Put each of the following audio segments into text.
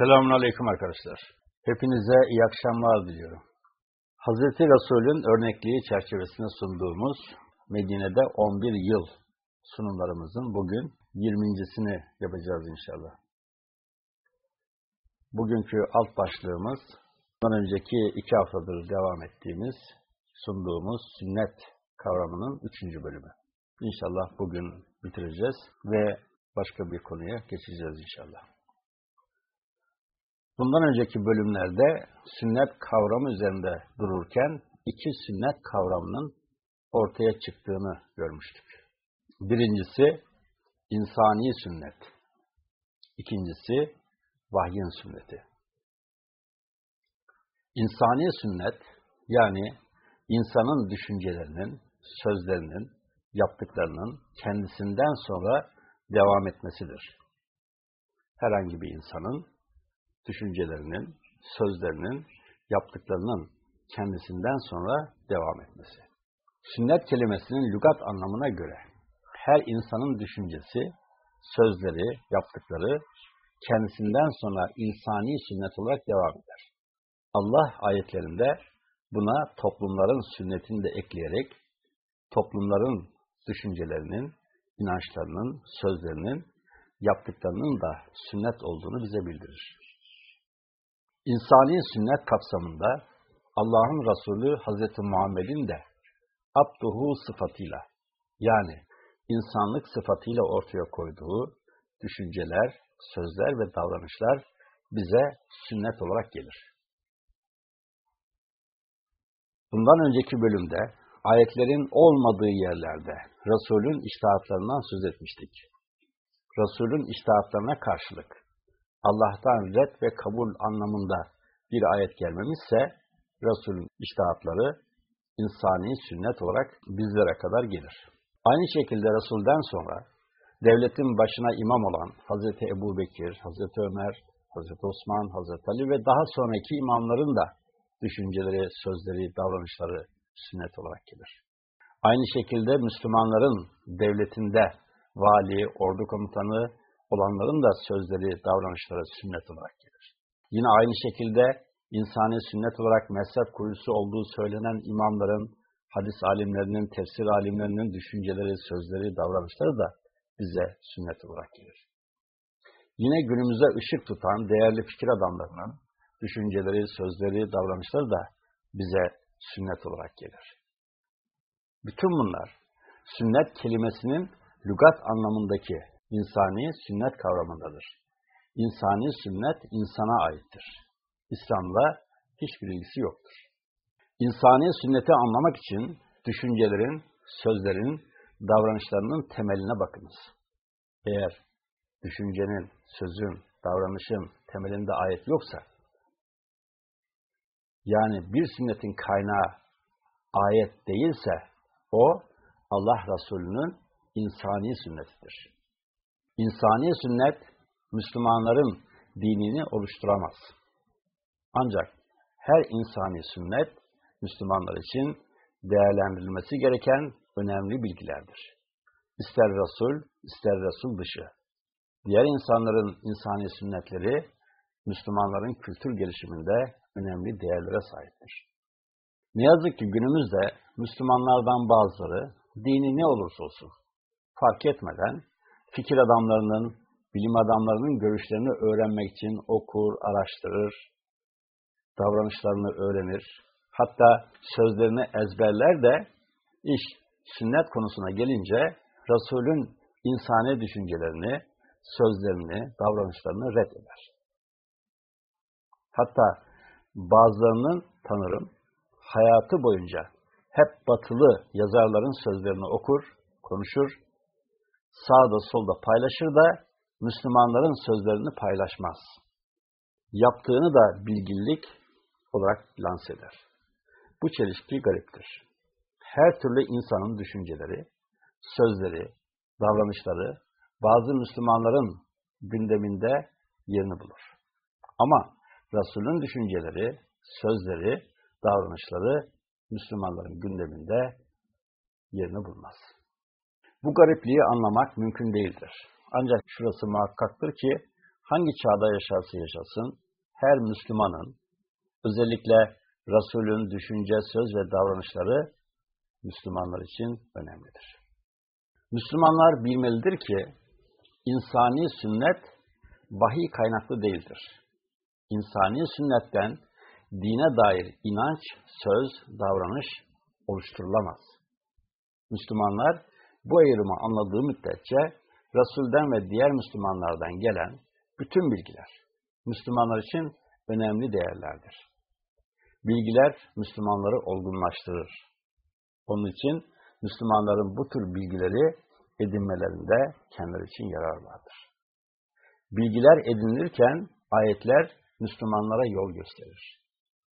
Selamun Aleyküm arkadaşlar. Hepinize iyi akşamlar diliyorum. Hazreti Resul'ün örnekliği çerçevesinde sunduğumuz Medine'de 11 yıl sunumlarımızın bugün 20.sini yapacağız inşallah. Bugünkü alt başlığımız, bundan önceki iki haftadır devam ettiğimiz, sunduğumuz sünnet kavramının üçüncü bölümü. İnşallah bugün bitireceğiz ve başka bir konuya geçeceğiz inşallah. Bundan önceki bölümlerde sünnet kavramı üzerinde dururken iki sünnet kavramının ortaya çıktığını görmüştük. Birincisi insani sünnet. İkincisi vahyin sünneti. İnsani sünnet yani insanın düşüncelerinin, sözlerinin, yaptıklarının kendisinden sonra devam etmesidir. Herhangi bir insanın düşüncelerinin, sözlerinin, yaptıklarının kendisinden sonra devam etmesi. Sünnet kelimesinin lügat anlamına göre her insanın düşüncesi, sözleri, yaptıkları kendisinden sonra insani sünnet olarak devam eder. Allah ayetlerinde buna toplumların sünnetini de ekleyerek toplumların düşüncelerinin, inançlarının, sözlerinin, yaptıklarının da sünnet olduğunu bize bildirir. İnsani sünnet kapsamında Allah'ın Resulü Hazreti Muhammed'in de abduhu sıfatıyla yani insanlık sıfatıyla ortaya koyduğu düşünceler, sözler ve davranışlar bize sünnet olarak gelir. Bundan önceki bölümde ayetlerin olmadığı yerlerde Resul'ün iştahatlarından söz etmiştik. Resul'ün iştahatlarına karşılık Allah'tan red ve kabul anlamında bir ayet gelmemişse Resul'ün iştahatları insani sünnet olarak bizlere kadar gelir. Aynı şekilde Resul'den sonra devletin başına imam olan Hazreti Ebu Bekir, Hazreti Ömer, Hazreti Osman, Hazreti Ali ve daha sonraki imamların da düşünceleri, sözleri, davranışları sünnet olarak gelir. Aynı şekilde Müslümanların devletinde vali, ordu komutanı olanların da sözleri, davranışları sünnet olarak gelir. Yine aynı şekilde insani sünnet olarak mezhep kurucusu olduğu söylenen imamların, hadis alimlerinin, tefsir alimlerinin düşünceleri, sözleri, davranışları da bize sünnet olarak gelir. Yine günümüze ışık tutan değerli fikir adamlarının düşünceleri, sözleri, davranışları da bize sünnet olarak gelir. Bütün bunlar sünnet kelimesinin lügat anlamındaki insani sünnet kavramındadır. İnsani sünnet insana aittir. İslam'la hiçbir ilgisi yoktur. İnsani sünneti anlamak için düşüncelerin, sözlerin, davranışlarının temeline bakınız. Eğer düşüncenin, sözün, davranışın temelinde ayet yoksa, yani bir sünnetin kaynağı ayet değilse, o Allah Resulü'nün insani sünnetidir. İnsani sünnet, Müslümanların dinini oluşturamaz. Ancak her insani sünnet, Müslümanlar için değerlendirilmesi gereken önemli bilgilerdir. İster Resul, ister Resul dışı. Diğer insanların insani sünnetleri, Müslümanların kültür gelişiminde önemli değerlere sahiptir. Ne yazık ki günümüzde Müslümanlardan bazıları dini ne olursa olsun fark etmeden fikir adamlarının, bilim adamlarının görüşlerini öğrenmek için okur, araştırır, davranışlarını öğrenir, hatta sözlerini ezberler de iş sünnet konusuna gelince Resul'ün insani düşüncelerini, sözlerini, davranışlarını red eder. Hatta bazılarının tanırım hayatı boyunca hep batılı yazarların sözlerini okur, konuşur, sağda solda paylaşır da Müslümanların sözlerini paylaşmaz. Yaptığını da bilgililik olarak lanse eder. Bu çelişki gariptir. Her türlü insanın düşünceleri, sözleri, davranışları bazı Müslümanların gündeminde yerini bulur. Ama Resul'ün düşünceleri, sözleri, davranışları Müslümanların gündeminde yerini bulmaz. Bu garipliği anlamak mümkün değildir. Ancak şurası muhakkaktır ki hangi çağda yaşarsa yaşasın, her Müslümanın, özellikle Resul'ün düşünce, söz ve davranışları Müslümanlar için önemlidir. Müslümanlar bilmelidir ki, insani sünnet vahiy kaynaklı değildir. İnsani sünnetten dine dair inanç, söz, davranış oluşturulamaz. Müslümanlar bu ayrımı anladığı müddetçe Resul'den ve diğer Müslümanlardan gelen bütün bilgiler Müslümanlar için önemli değerlerdir. Bilgiler Müslümanları olgunlaştırır. Onun için Müslümanların bu tür bilgileri edinmelerinde kendileri için yarar vardır. Bilgiler edinilirken ayetler Müslümanlara yol gösterir.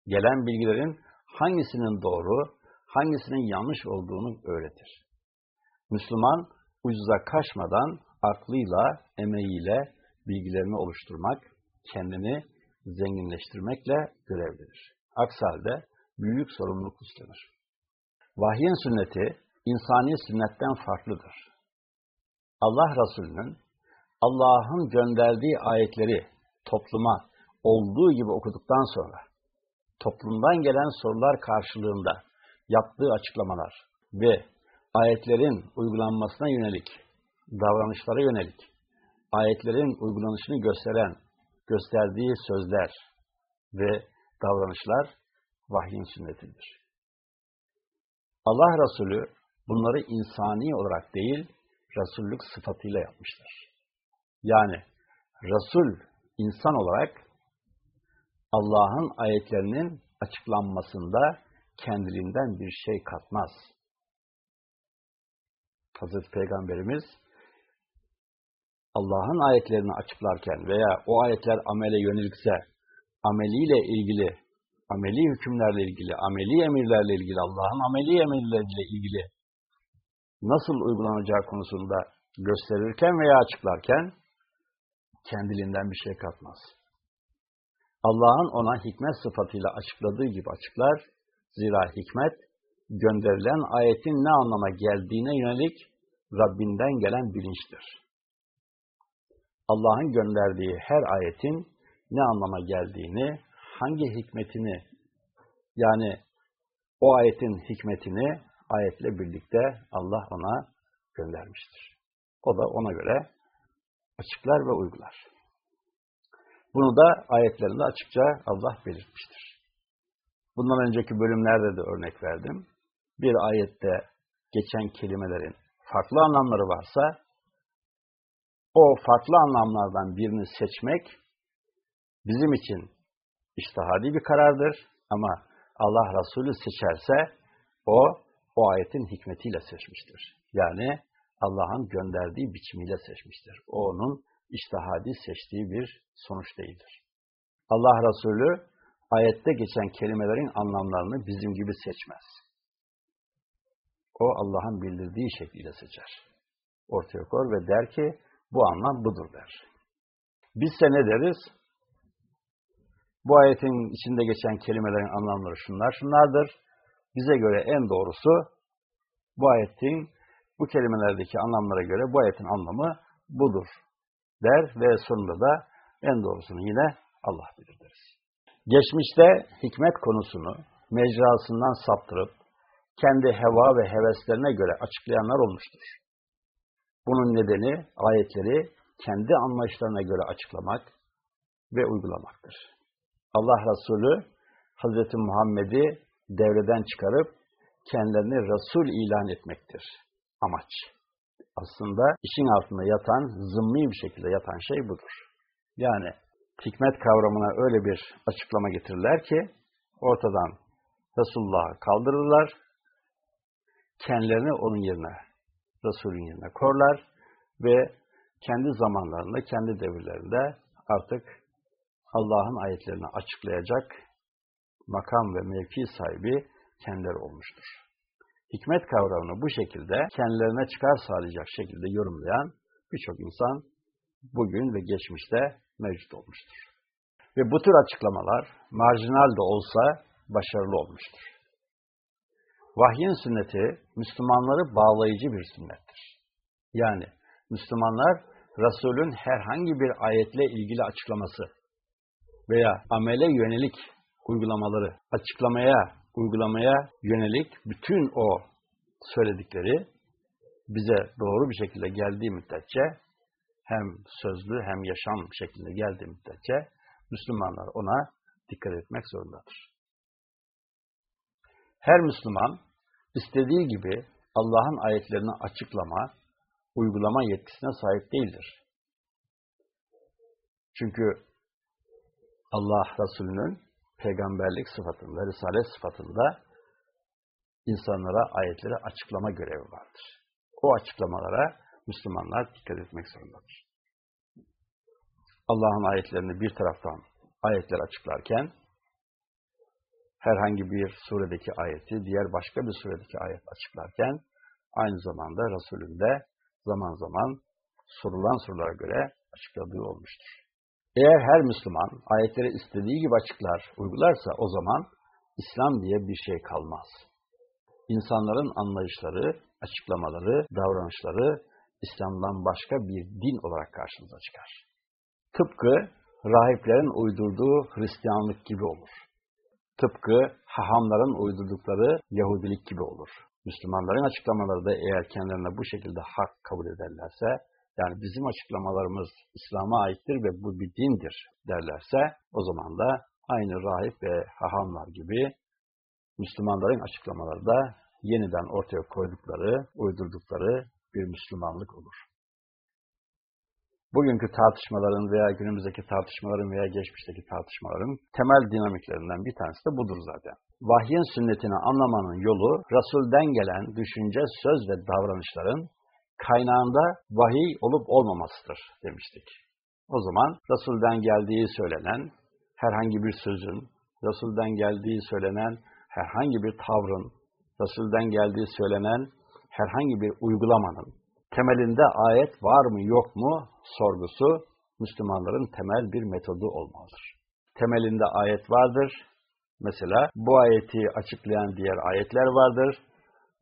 Gelen bilgilerin hangisinin doğru, hangisinin yanlış olduğunu öğretir. Müslüman ucuza kaçmadan aklıyla, emeğiyle bilgilerini oluşturmak, kendini zenginleştirmekle görevlidir. Aksi halde büyük sorumluluk üstlenir. Vahyin sünneti insani sünnetten farklıdır. Allah Resulü'nün Allah'ın gönderdiği ayetleri topluma olduğu gibi okuduktan sonra toplumdan gelen sorular karşılığında yaptığı açıklamalar ve ayetlerin uygulanmasına yönelik, davranışlara yönelik, ayetlerin uygulanışını gösteren, gösterdiği sözler ve davranışlar vahyin sünnetidir. Allah Resulü bunları insani olarak değil, Resullük sıfatıyla yapmıştır. Yani Resul insan olarak Allah'ın ayetlerinin açıklanmasında kendiliğinden bir şey katmaz. Hazreti Peygamberimiz Allah'ın ayetlerini açıklarken veya o ayetler amele yönelikse ameliyle ilgili, ameli hükümlerle ilgili, ameli emirlerle ilgili, Allah'ın ameli emirleriyle ilgili nasıl uygulanacağı konusunda gösterirken veya açıklarken kendiliğinden bir şey katmaz. Allah'ın ona hikmet sıfatıyla açıkladığı gibi açıklar. Zira hikmet gönderilen ayetin ne anlama geldiğine yönelik Rabbinden gelen bilinçtir. Allah'ın gönderdiği her ayetin ne anlama geldiğini, hangi hikmetini, yani o ayetin hikmetini ayetle birlikte Allah ona göndermiştir. O da ona göre açıklar ve uygular. Bunu da ayetlerinde açıkça Allah belirtmiştir. Bundan önceki bölümlerde de örnek verdim. Bir ayette geçen kelimelerin farklı anlamları varsa, o farklı anlamlardan birini seçmek bizim için iştihadi bir karardır. Ama Allah Resulü seçerse o, o ayetin hikmetiyle seçmiştir. Yani Allah'ın gönderdiği biçimiyle seçmiştir. O onun iştihadi seçtiği bir sonuç değildir. Allah Resulü ayette geçen kelimelerin anlamlarını bizim gibi seçmez. O Allah'ın bildirdiği şekliyle seçer. Ortaya koyar ve der ki bu anlam budur der. Bizse ne deriz? Bu ayetin içinde geçen kelimelerin anlamları şunlar şunlardır. Bize göre en doğrusu bu ayetin bu kelimelerdeki anlamlara göre bu ayetin anlamı budur der ve sonunda da en doğrusunu yine Allah bilir deriz. Geçmişte hikmet konusunu mecrasından saptırıp kendi heva ve heveslerine göre açıklayanlar olmuştur. Bunun nedeni ayetleri kendi anlayışlarına göre açıklamak ve uygulamaktır. Allah Resulü Hz. Muhammed'i devreden çıkarıp kendilerini Resul ilan etmektir amaç. Aslında işin altında yatan, zımni bir şekilde yatan şey budur. Yani hikmet kavramına öyle bir açıklama getirirler ki ortadan Resulullah'ı kaldırırlar, kendilerini onun yerine, Resul'ün yerine korlar ve kendi zamanlarında, kendi devirlerinde artık Allah'ın ayetlerini açıklayacak makam ve mevki sahibi kendileri olmuştur. Hikmet kavramını bu şekilde kendilerine çıkar sağlayacak şekilde yorumlayan birçok insan bugün ve geçmişte mevcut olmuştur. Ve bu tür açıklamalar marjinal de olsa başarılı olmuştur. Vahyin sünneti Müslümanları bağlayıcı bir sünnettir. Yani Müslümanlar Resulün herhangi bir ayetle ilgili açıklaması veya amele yönelik uygulamaları, açıklamaya, uygulamaya yönelik bütün o söyledikleri bize doğru bir şekilde geldiği müddetçe hem sözlü hem yaşam şeklinde geldiği müddetçe Müslümanlar ona dikkat etmek zorundadır. Her Müslüman istediği gibi Allah'ın ayetlerini açıklama, uygulama yetkisine sahip değildir. Çünkü Allah Resulü'nün peygamberlik sıfatında, risalet sıfatında insanlara ayetleri açıklama görevi vardır. O açıklamalara Müslümanlar dikkat etmek zorundadır. Allah'ın ayetlerini bir taraftan ayetler açıklarken herhangi bir suredeki ayeti diğer başka bir suredeki ayet açıklarken aynı zamanda Resulün de zaman zaman sorulan sorulara göre açıkladığı olmuştur. Eğer her Müslüman ayetleri istediği gibi açıklar, uygularsa o zaman İslam diye bir şey kalmaz. İnsanların anlayışları, açıklamaları, davranışları İslam'dan başka bir din olarak karşımıza çıkar. Tıpkı rahiplerin uydurduğu Hristiyanlık gibi olur. Tıpkı hahamların uydurdukları Yahudilik gibi olur. Müslümanların açıklamaları da eğer kendilerine bu şekilde hak kabul ederlerse, yani bizim açıklamalarımız İslam'a aittir ve bu bir dindir derlerse, o zaman da aynı rahip ve hahamlar gibi Müslümanların açıklamaları da yeniden ortaya koydukları, uydurdukları bir Müslümanlık olur. Bugünkü tartışmaların veya günümüzdeki tartışmaların veya geçmişteki tartışmaların temel dinamiklerinden bir tanesi de budur zaten. Vahyin sünnetini anlamanın yolu, Resul'den gelen düşünce, söz ve davranışların kaynağında vahiy olup olmamasıdır demiştik. O zaman Resul'den geldiği söylenen herhangi bir sözün, Resul'den geldiği söylenen herhangi bir tavrın, Resul'den geldiği söylenen herhangi bir uygulamanın temelinde ayet var mı yok mu sorgusu Müslümanların temel bir metodu olmalıdır. Temelinde ayet vardır. Mesela bu ayeti açıklayan diğer ayetler vardır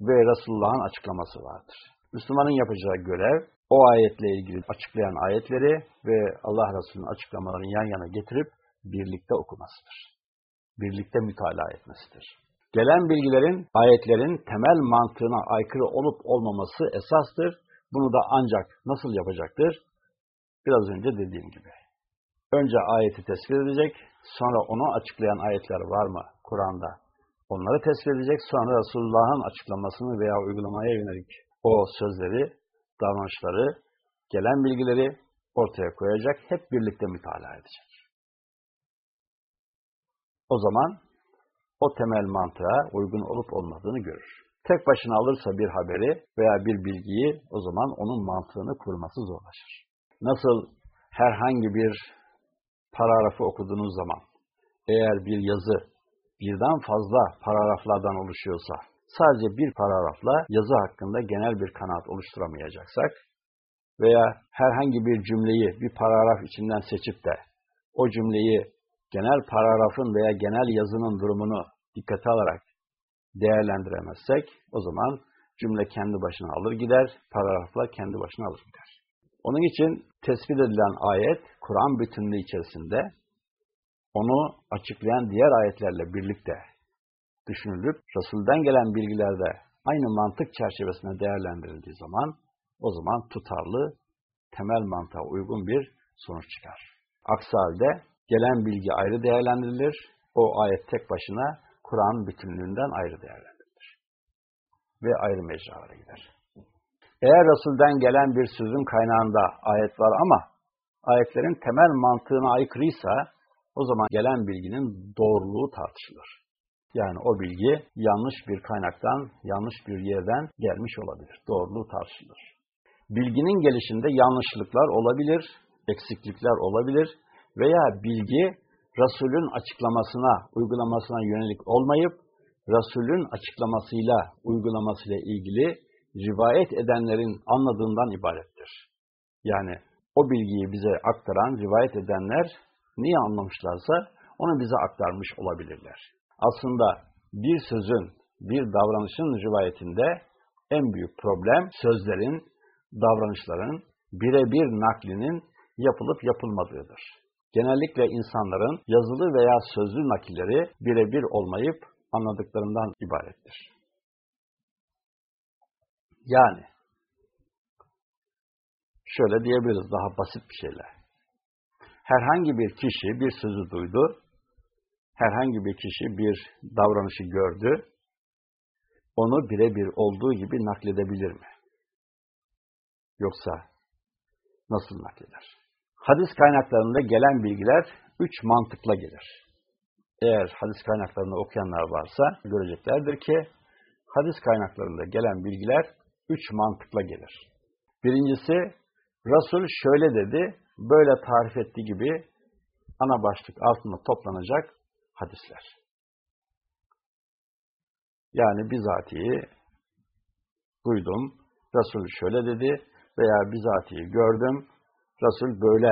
ve Resulullah'ın açıklaması vardır. Müslümanın yapacağı görev o ayetle ilgili açıklayan ayetleri ve Allah Resulü'nün açıklamalarını yan yana getirip birlikte okumasıdır. Birlikte mütalaa etmesidir. Gelen bilgilerin, ayetlerin temel mantığına aykırı olup olmaması esastır. Bunu da ancak nasıl yapacaktır? Biraz önce dediğim gibi. Önce ayeti tespit edecek, sonra onu açıklayan ayetler var mı Kur'an'da? Onları tespit edecek, sonra Resulullah'ın açıklamasını veya uygulamaya yönelik o sözleri, davranışları, gelen bilgileri ortaya koyacak, hep birlikte mütalaa edecek. O zaman o temel mantığa uygun olup olmadığını görür. Tek başına alırsa bir haberi veya bir bilgiyi o zaman onun mantığını kurması zorlaşır. Nasıl herhangi bir paragrafı okuduğunuz zaman eğer bir yazı birden fazla paragraflardan oluşuyorsa sadece bir paragrafla yazı hakkında genel bir kanaat oluşturamayacaksak veya herhangi bir cümleyi bir paragraf içinden seçip de o cümleyi genel paragrafın veya genel yazının durumunu dikkate alarak değerlendiremezsek o zaman cümle kendi başına alır gider, paragrafla kendi başına alır gider. Onun için tespit edilen ayet Kur'an bütünlüğü içerisinde onu açıklayan diğer ayetlerle birlikte düşünülüp Resul'den gelen bilgilerde aynı mantık çerçevesinde değerlendirildiği zaman o zaman tutarlı, temel mantığa uygun bir sonuç çıkar. Aksi halde gelen bilgi ayrı değerlendirilir, o ayet tek başına Kur'an bütünlüğünden ayrı değerlendirilir. Ve ayrı mecralara gider. Eğer Resul'den gelen bir sözün kaynağında ayet var ama ayetlerin temel mantığına aykırıysa o zaman gelen bilginin doğruluğu tartışılır. Yani o bilgi yanlış bir kaynaktan, yanlış bir yerden gelmiş olabilir. Doğruluğu tartışılır. Bilginin gelişinde yanlışlıklar olabilir, eksiklikler olabilir veya bilgi Resul'ün açıklamasına, uygulamasına yönelik olmayıp, Resul'ün açıklamasıyla, uygulamasıyla ilgili rivayet edenlerin anladığından ibarettir. Yani o bilgiyi bize aktaran, rivayet edenler niye anlamışlarsa onu bize aktarmış olabilirler. Aslında bir sözün, bir davranışın rivayetinde en büyük problem sözlerin, davranışların birebir naklinin yapılıp yapılmadığıdır. Genellikle insanların yazılı veya sözlü nakilleri birebir olmayıp anladıklarından ibarettir. Yani şöyle diyebiliriz daha basit bir şeyle. Herhangi bir kişi bir sözü duydu, herhangi bir kişi bir davranışı gördü, onu birebir olduğu gibi nakledebilir mi? Yoksa nasıl nakleder? Hadis kaynaklarında gelen bilgiler üç mantıkla gelir. Eğer hadis kaynaklarını okuyanlar varsa göreceklerdir ki hadis kaynaklarında gelen bilgiler üç mantıkla gelir. Birincisi Resul şöyle dedi, böyle tarif ettiği gibi ana başlık altında toplanacak hadisler. Yani bizatihi duydum, Resul şöyle dedi veya bizatihi gördüm, Resul böyle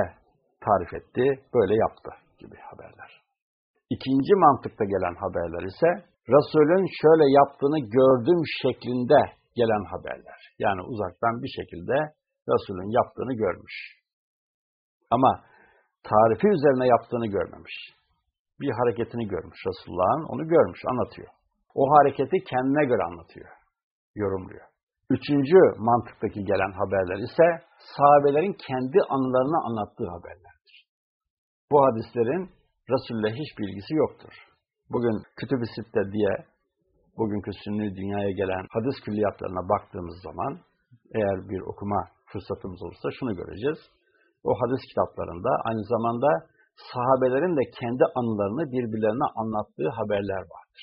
tarif etti, böyle yaptı gibi haberler. İkinci mantıkta gelen haberler ise Resul'ün şöyle yaptığını gördüm şeklinde gelen haberler. Yani uzaktan bir şekilde Resul'ün yaptığını görmüş. Ama tarifi üzerine yaptığını görmemiş. Bir hareketini görmüş Resulullah'ın, onu görmüş, anlatıyor. O hareketi kendine göre anlatıyor, yorumluyor. Üçüncü mantıktaki gelen haberler ise sahabelerin kendi anılarını anlattığı haberlerdir. Bu hadislerin Resul'le hiç bilgisi yoktur. Bugün Kütüb-i Sitte diye bugünkü sünni dünyaya gelen hadis külliyatlarına baktığımız zaman eğer bir okuma fırsatımız olursa şunu göreceğiz. O hadis kitaplarında aynı zamanda sahabelerin de kendi anılarını birbirlerine anlattığı haberler vardır.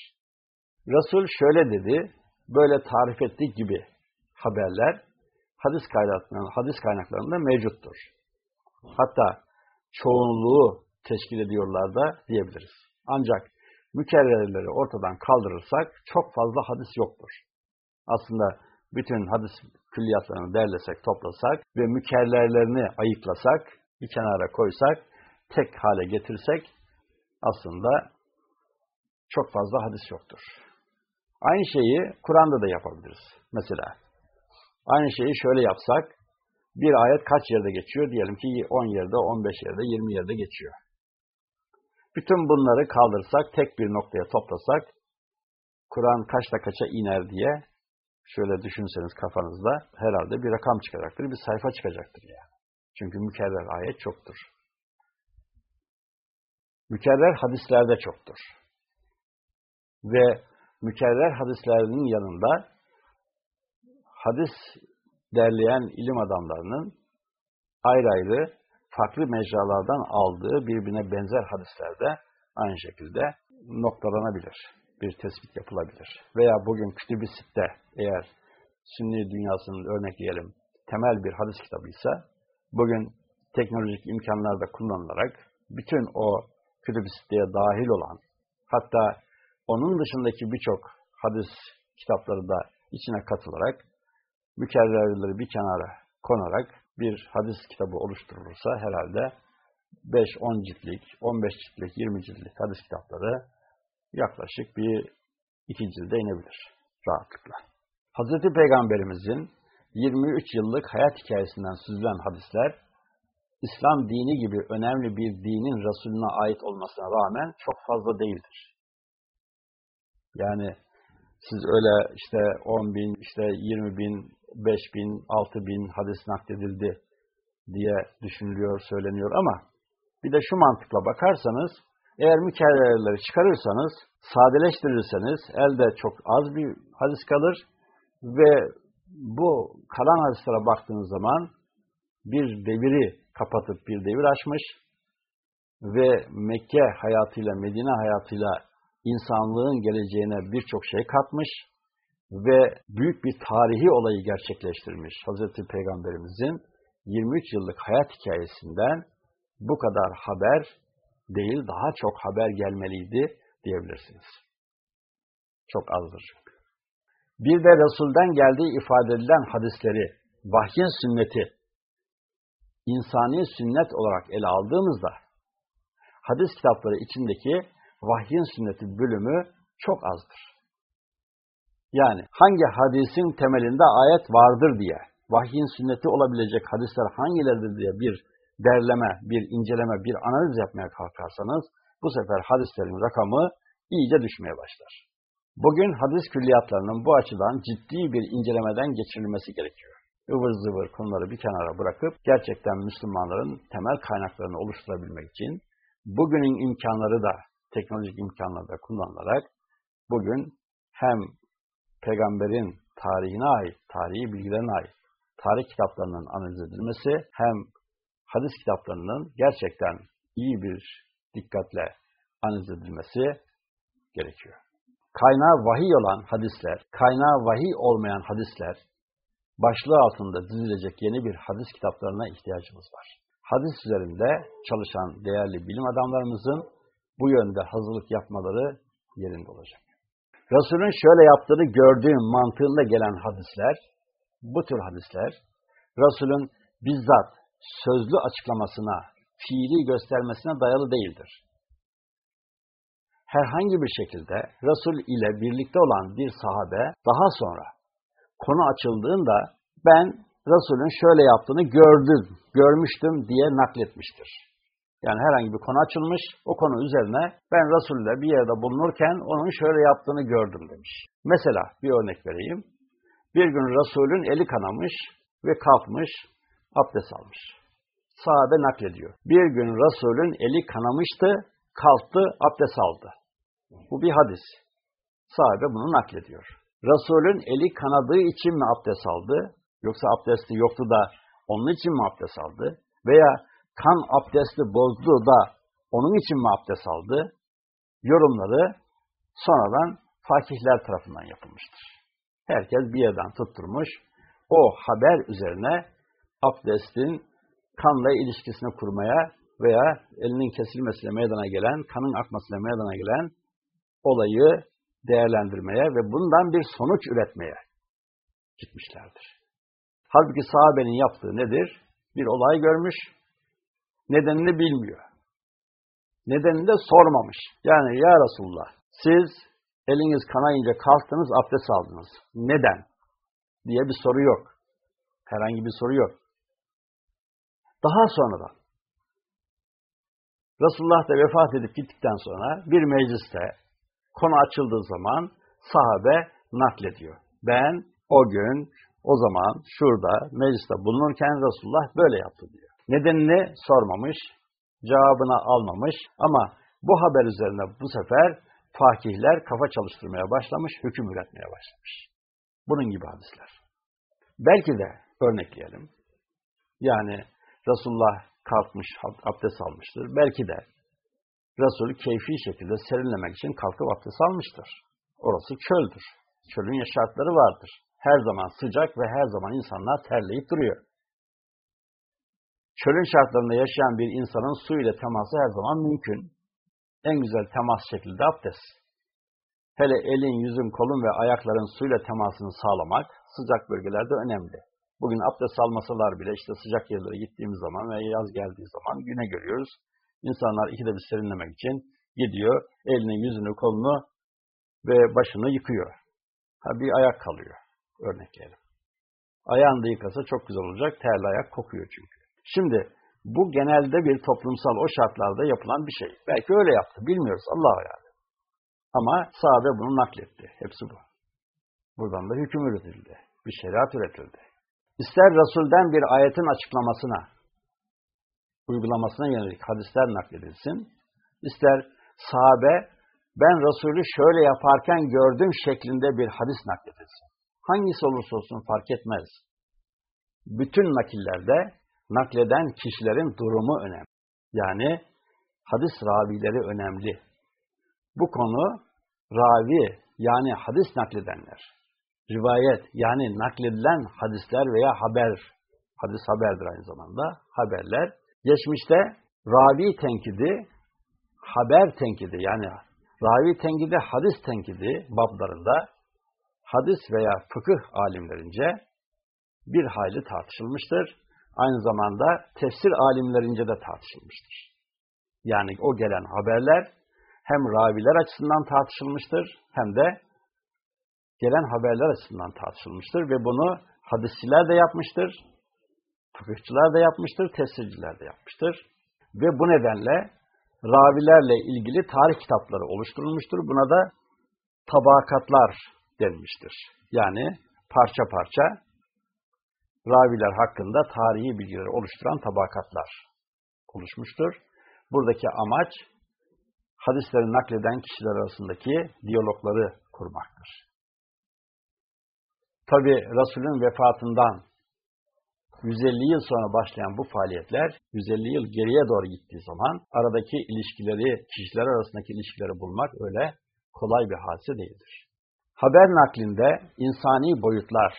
Resul şöyle dedi, böyle tarif ettiği gibi haberler hadis kaynaklarında, hadis kaynaklarında mevcuttur. Hatta çoğunluğu teşkil ediyorlar da diyebiliriz. Ancak mükerrerleri ortadan kaldırırsak çok fazla hadis yoktur. Aslında bütün hadis külliyatlarını derlesek, toplasak ve mükerrerlerini ayıklasak, bir kenara koysak, tek hale getirsek aslında çok fazla hadis yoktur. Aynı şeyi Kur'an'da da yapabiliriz. Mesela aynı şeyi şöyle yapsak, bir ayet kaç yerde geçiyor? Diyelim ki 10 yerde, 15 yerde, 20 yerde geçiyor. Bütün bunları kaldırsak, tek bir noktaya toplasak, Kur'an kaçta kaça iner diye şöyle düşünseniz kafanızda herhalde bir rakam çıkacaktır, bir sayfa çıkacaktır yani. Çünkü mükerrer ayet çoktur. Mükerrer hadisler de çoktur. Ve mükerrer hadislerinin yanında hadis derleyen ilim adamlarının ayrı ayrı farklı mecralardan aldığı birbirine benzer hadislerde aynı şekilde noktalanabilir. Bir tespit yapılabilir. Veya bugün Kütüb-i Sitte eğer Sünni dünyasının örnekleyelim temel bir hadis kitabıysa bugün teknolojik imkanlarda kullanılarak bütün o Kütüb-i Sitte'ye dahil olan hatta onun dışındaki birçok hadis kitapları da içine katılarak mükerrerleri bir kenara konarak bir hadis kitabı oluşturulursa herhalde 5-10 ciltlik, 15 ciltlik, 20 ciltlik hadis kitapları yaklaşık bir iki cilde inebilir rahatlıkla. Hazreti Peygamberimizin 23 yıllık hayat hikayesinden süzülen hadisler, İslam dini gibi önemli bir dinin Resulüne ait olmasına rağmen çok fazla değildir. Yani siz öyle işte 10 bin, işte 20 bin, 5 bin, 6 bin hadis nakledildi diye düşünülüyor, söyleniyor ama bir de şu mantıkla bakarsanız eğer mükerrerleri çıkarırsanız, sadeleştirirseniz elde çok az bir hadis kalır ve bu kalan hadislere baktığınız zaman bir deviri kapatıp bir devir açmış ve Mekke hayatıyla, Medine hayatıyla insanlığın geleceğine birçok şey katmış ve büyük bir tarihi olayı gerçekleştirmiş. Hazreti Peygamberimizin 23 yıllık hayat hikayesinden bu kadar haber değil, daha çok haber gelmeliydi diyebilirsiniz. Çok azdır çünkü. Bir de Resul'den geldiği ifade edilen hadisleri, vahyin sünneti, insani sünnet olarak ele aldığımızda, hadis kitapları içindeki vahyin sünneti bölümü çok azdır. Yani hangi hadisin temelinde ayet vardır diye vahyin sünneti olabilecek hadisler hangileridir diye bir derleme, bir inceleme, bir analiz yapmaya kalkarsanız bu sefer hadislerin rakamı iyice düşmeye başlar. Bugün hadis külliyatlarının bu açıdan ciddi bir incelemeden geçirilmesi gerekiyor. Ivır zıvır konuları bir kenara bırakıp gerçekten Müslümanların temel kaynaklarını oluşturabilmek için bugünün imkanları da teknolojik imkanları da kullanılarak bugün hem peygamberin tarihine ait, tarihi bilgilerine ait tarih kitaplarının analiz edilmesi hem hadis kitaplarının gerçekten iyi bir dikkatle analiz edilmesi gerekiyor. Kaynağı vahiy olan hadisler, kaynağı vahiy olmayan hadisler, başlığı altında dizilecek yeni bir hadis kitaplarına ihtiyacımız var. Hadis üzerinde çalışan değerli bilim adamlarımızın bu yönde hazırlık yapmaları yerinde olacak. Resul'ün şöyle yaptığını gördüğüm mantığında gelen hadisler, bu tür hadisler, Resul'ün bizzat sözlü açıklamasına, fiili göstermesine dayalı değildir. Herhangi bir şekilde Resul ile birlikte olan bir sahabe daha sonra konu açıldığında ben Resul'ün şöyle yaptığını gördüm, görmüştüm diye nakletmiştir. Yani herhangi bir konu açılmış, o konu üzerine ben Resul ile bir yerde bulunurken onun şöyle yaptığını gördüm demiş. Mesela bir örnek vereyim. Bir gün Resul'ün eli kanamış ve kalkmış, abdest almış. Sahabe naklediyor. Bir gün Resul'ün eli kanamıştı, kalktı, abdest aldı. Bu bir hadis. Sahabe bunu naklediyor. Resul'ün eli kanadığı için mi abdest aldı? Yoksa abdesti yoktu da onun için mi abdest aldı? Veya kan abdesti bozdu da onun için mi abdest aldı? Yorumları sonradan fakihler tarafından yapılmıştır. Herkes bir yerden tutturmuş, o haber üzerine abdestin kanla ilişkisini kurmaya veya elinin kesilmesiyle meydana gelen, kanın akmasıyla meydana gelen olayı değerlendirmeye ve bundan bir sonuç üretmeye gitmişlerdir. Halbuki sahabenin yaptığı nedir? Bir olay görmüş, nedenini bilmiyor. Nedenini de sormamış. Yani ya Resulullah, siz eliniz kanayınca kalktınız, abdest aldınız. Neden? diye bir soru yok. Herhangi bir soru yok. Daha sonradan Resulullah da vefat edip gittikten sonra bir mecliste konu açıldığı zaman sahabe naklediyor. Ben o gün, o zaman şurada mecliste bulunurken Resulullah böyle yaptı diyor. Nedenini sormamış, cevabını almamış ama bu haber üzerine bu sefer fakihler kafa çalıştırmaya başlamış, hüküm üretmeye başlamış. Bunun gibi hadisler. Belki de örnekleyelim. Yani Resulullah kalkmış, abdest almıştır. Belki de Resul keyfi şekilde serinlemek için kalkıp abdest almıştır. Orası çöldür. Çölün şartları vardır. Her zaman sıcak ve her zaman insanlar terleyip duruyor. Çölün şartlarında yaşayan bir insanın su ile teması her zaman mümkün. En güzel temas şekilde abdest. Hele elin, yüzün, kolun ve ayakların suyla temasını sağlamak sıcak bölgelerde önemli. Bugün abdest almasalar bile işte sıcak yerlere gittiğimiz zaman ve yaz geldiği zaman güne görüyoruz. İnsanlar ikide bir serinlemek için gidiyor, elini, yüzünü, kolunu ve başını yıkıyor. Ha bir ayak kalıyor, örnekleyelim. Ayağını da yıkasa çok güzel olacak, terli ayak kokuyor çünkü. Şimdi bu genelde bir toplumsal o şartlarda yapılan bir şey. Belki öyle yaptı, bilmiyoruz Allah yani. Ama sahabe bunu nakletti. Hepsi bu. Buradan da hüküm üretildi. Bir şeriat üretildi. İster Resul'den bir ayetin açıklamasına, uygulamasına yönelik hadisler nakledilsin, ister sahabe, ben Resulü şöyle yaparken gördüm şeklinde bir hadis nakledilsin. Hangisi olursa olsun fark etmez. Bütün nakillerde nakleden kişilerin durumu önemli. Yani hadis ravileri önemli. Bu konu ravi yani hadis nakledenler, rivayet yani nakledilen hadisler veya haber, hadis haberdir aynı zamanda, haberler, geçmişte ravi tenkidi, haber tenkidi yani ravi tenkidi, hadis tenkidi bablarında hadis veya fıkıh alimlerince bir hayli tartışılmıştır. Aynı zamanda tefsir alimlerince de tartışılmıştır. Yani o gelen haberler hem raviler açısından tartışılmıştır hem de gelen haberler açısından tartışılmıştır ve bunu hadisçiler de yapmıştır, fıkıhçılar da yapmıştır, tefsirciler de yapmıştır. Ve bu nedenle ravilerle ilgili tarih kitapları oluşturulmuştur. Buna da tabakatlar denmiştir. Yani parça parça raviler hakkında tarihi bilgileri oluşturan tabakatlar oluşmuştur. Buradaki amaç hadisleri nakleden kişiler arasındaki diyalogları kurmaktır. Tabi Resul'ün vefatından 150 yıl sonra başlayan bu faaliyetler 150 yıl geriye doğru gittiği zaman aradaki ilişkileri, kişiler arasındaki ilişkileri bulmak öyle kolay bir hadise değildir. Haber naklinde insani boyutlar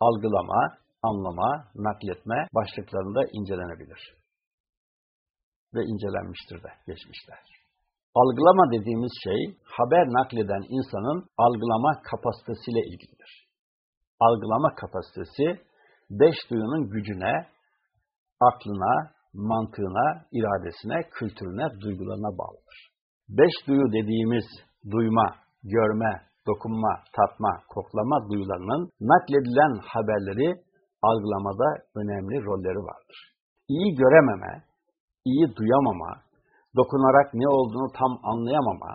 algılama, anlama, nakletme başlıklarında incelenebilir. Ve incelenmiştir de geçmişler. Algılama dediğimiz şey, haber nakleden insanın algılama kapasitesiyle ilgilidir. Algılama kapasitesi, beş duyunun gücüne, aklına, mantığına, iradesine, kültürüne, duygularına bağlıdır. Beş duyu dediğimiz duyma, görme, dokunma, tatma, koklama duyularının nakledilen haberleri algılamada önemli rolleri vardır. İyi görememe, iyi duyamama, dokunarak ne olduğunu tam anlayamama,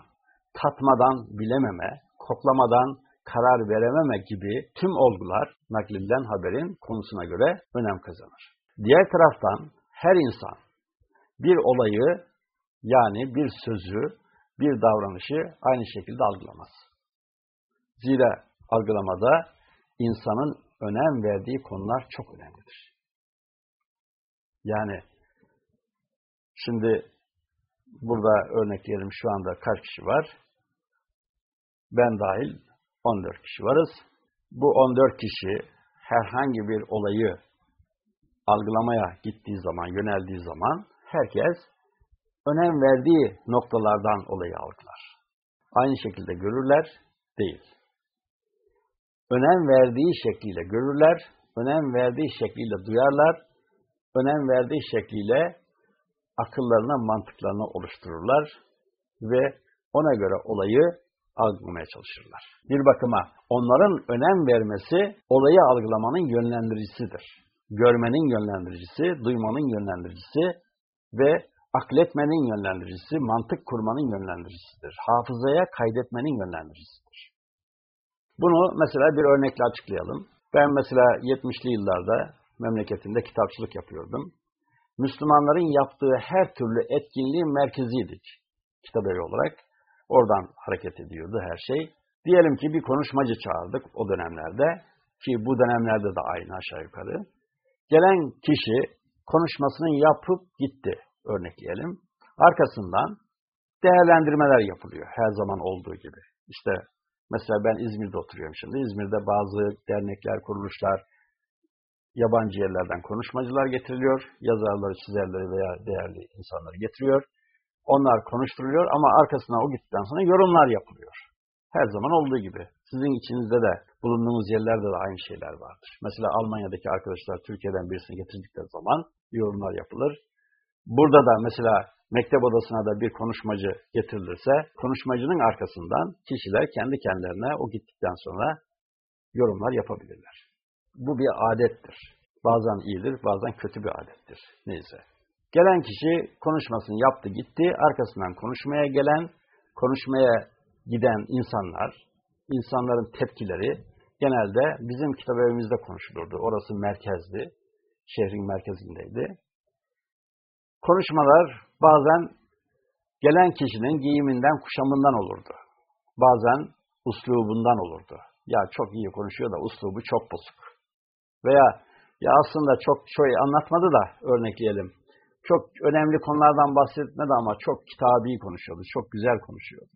tatmadan bilememe, koklamadan karar verememe gibi tüm olgular nakledilen haberin konusuna göre önem kazanır. Diğer taraftan her insan bir olayı yani bir sözü, bir davranışı aynı şekilde algılamaz. Zira algılamada insanın önem verdiği konular çok önemlidir. Yani şimdi burada örnekleyelim şu anda kaç kişi var? Ben dahil 14 kişi varız. Bu 14 kişi herhangi bir olayı algılamaya gittiği zaman, yöneldiği zaman herkes önem verdiği noktalardan olayı algılar. Aynı şekilde görürler, değil. Önem verdiği şekliyle görürler, önem verdiği şekliyle duyarlar, önem verdiği şekliyle akıllarına, mantıklarına oluştururlar ve ona göre olayı algılamaya çalışırlar. Bir bakıma onların önem vermesi olayı algılamanın yönlendiricisidir. Görmenin yönlendiricisi, duymanın yönlendiricisi ve akletmenin yönlendiricisi, mantık kurmanın yönlendiricisidir. Hafızaya kaydetmenin yönlendiricisidir. Bunu mesela bir örnekle açıklayalım. Ben mesela 70'li yıllarda memleketimde kitapçılık yapıyordum. Müslümanların yaptığı her türlü etkinliğin merkeziydik kitap evi olarak. Oradan hareket ediyordu her şey. Diyelim ki bir konuşmacı çağırdık o dönemlerde ki bu dönemlerde de aynı aşağı yukarı. Gelen kişi konuşmasını yapıp gitti örnekleyelim. Arkasından değerlendirmeler yapılıyor her zaman olduğu gibi. İşte mesela ben İzmir'de oturuyorum şimdi. İzmir'de bazı dernekler, kuruluşlar, yabancı yerlerden konuşmacılar getiriliyor. Yazarları, çizerleri veya değerli insanları getiriyor. Onlar konuşturuluyor ama arkasına o gittikten sonra yorumlar yapılıyor. Her zaman olduğu gibi. Sizin içinizde de bulunduğunuz yerlerde de aynı şeyler vardır. Mesela Almanya'daki arkadaşlar Türkiye'den birisini getirdikleri zaman yorumlar yapılır. Burada da mesela mektep odasına da bir konuşmacı getirilirse, konuşmacının arkasından kişiler kendi kendilerine o gittikten sonra yorumlar yapabilirler. Bu bir adettir. Bazen iyidir, bazen kötü bir adettir. Neyse. Gelen kişi konuşmasını yaptı gitti, arkasından konuşmaya gelen, konuşmaya giden insanlar, insanların tepkileri genelde bizim kitap evimizde konuşulurdu. Orası merkezdi, şehrin merkezindeydi. Konuşmalar bazen gelen kişinin giyiminden, kuşamından olurdu. Bazen uslubundan olurdu. Ya çok iyi konuşuyor da uslubu çok bozuk. Veya ya aslında çok şey anlatmadı da örnekleyelim çok önemli konulardan bahsetmedi ama çok kitabi konuşuyordu, çok güzel konuşuyordu.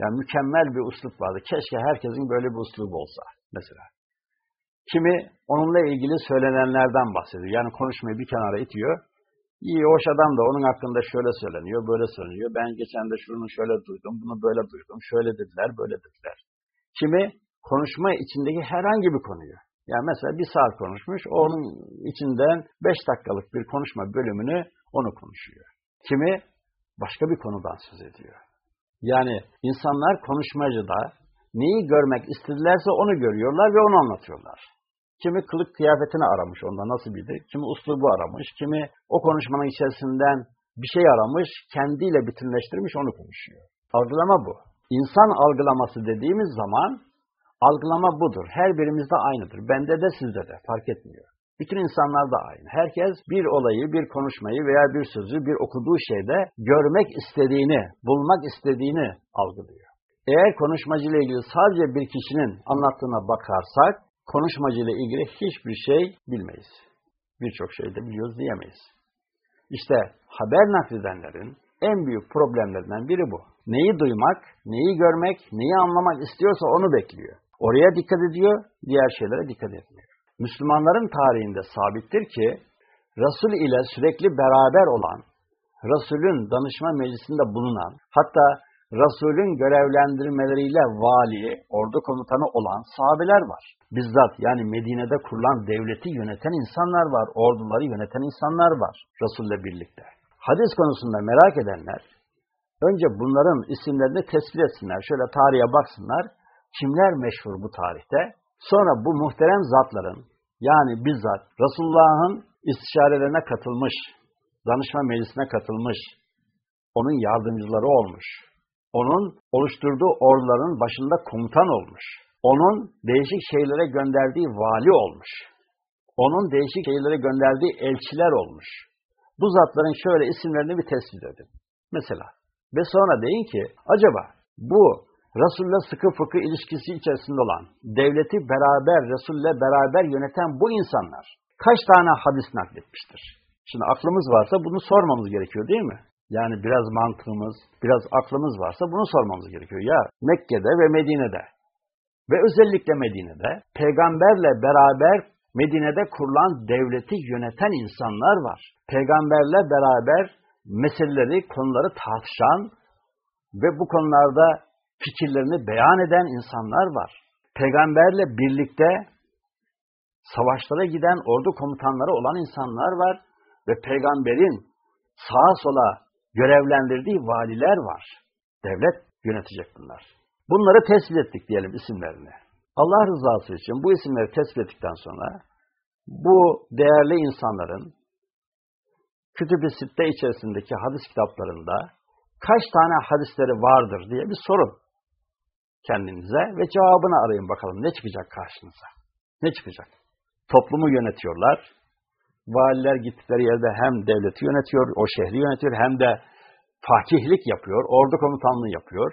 Yani mükemmel bir uslup vardı. Keşke herkesin böyle bir uslubu olsa mesela. Kimi onunla ilgili söylenenlerden bahsediyor. Yani konuşmayı bir kenara itiyor. İyi hoş adam da onun hakkında şöyle söyleniyor, böyle söyleniyor. Ben geçen de şunu şöyle duydum, bunu böyle duydum. Şöyle dediler, böyle dediler. Kimi konuşma içindeki herhangi bir konuyu yani mesela bir saat konuşmuş, onun içinden beş dakikalık bir konuşma bölümünü onu konuşuyor. Kimi başka bir konudan söz ediyor. Yani insanlar konuşmacıda neyi görmek istedilerse onu görüyorlar ve onu anlatıyorlar. Kimi kılık kıyafetini aramış onda nasıl biri, kimi uslubu aramış, kimi o konuşmanın içerisinden bir şey aramış, kendiyle bütünleştirmiş onu konuşuyor. Algılama bu. İnsan algılaması dediğimiz zaman algılama budur. Her birimizde aynıdır. Bende de sizde de fark etmiyor. Bütün insanlar da aynı. Herkes bir olayı, bir konuşmayı veya bir sözü, bir okuduğu şeyde görmek istediğini, bulmak istediğini algılıyor. Eğer konuşmacıyla ilgili sadece bir kişinin anlattığına bakarsak, konuşmacıyla ilgili hiçbir şey bilmeyiz. Birçok şey de biliyoruz diyemeyiz. İşte haber nakledenlerin en büyük problemlerinden biri bu. Neyi duymak, neyi görmek, neyi anlamak istiyorsa onu bekliyor. Oraya dikkat ediyor, diğer şeylere dikkat etmiyor. Müslümanların tarihinde sabittir ki, Resul ile sürekli beraber olan, Resul'ün danışma meclisinde bulunan, hatta Resul'ün görevlendirmeleriyle vali, ordu komutanı olan sahabeler var. Bizzat yani Medine'de kurulan devleti yöneten insanlar var, orduları yöneten insanlar var Resul'le birlikte. Hadis konusunda merak edenler, önce bunların isimlerini tespit etsinler, şöyle tarihe baksınlar, kimler meşhur bu tarihte, sonra bu muhterem zatların, yani bizzat Resulullah'ın istişarelerine katılmış, danışma meclisine katılmış, onun yardımcıları olmuş, onun oluşturduğu orduların başında komutan olmuş, onun değişik şeylere gönderdiği vali olmuş, onun değişik şeylere gönderdiği elçiler olmuş. Bu zatların şöyle isimlerini bir tespit edin. Mesela ve sonra deyin ki acaba bu Resul'le sıkı fıkı ilişkisi içerisinde olan, devleti beraber, Resul'le beraber yöneten bu insanlar kaç tane hadis nakletmiştir? Şimdi aklımız varsa bunu sormamız gerekiyor değil mi? Yani biraz mantığımız, biraz aklımız varsa bunu sormamız gerekiyor. Ya Mekke'de ve Medine'de ve özellikle Medine'de peygamberle beraber Medine'de kurulan devleti yöneten insanlar var. Peygamberle beraber meseleleri, konuları tartışan ve bu konularda fikirlerini beyan eden insanlar var. Peygamberle birlikte savaşlara giden ordu komutanları olan insanlar var ve peygamberin sağa sola görevlendirdiği valiler var. Devlet yönetecek bunlar. Bunları tespit ettik diyelim isimlerini. Allah rızası için bu isimleri tespit ettikten sonra bu değerli insanların Kütüb-i Sitte içerisindeki hadis kitaplarında kaç tane hadisleri vardır diye bir sorun kendinize ve cevabını arayın bakalım ne çıkacak karşınıza. Ne çıkacak? Toplumu yönetiyorlar. Valiler gittikleri yerde hem devleti yönetiyor, o şehri yönetiyor hem de fakihlik yapıyor, ordu komutanlığı yapıyor.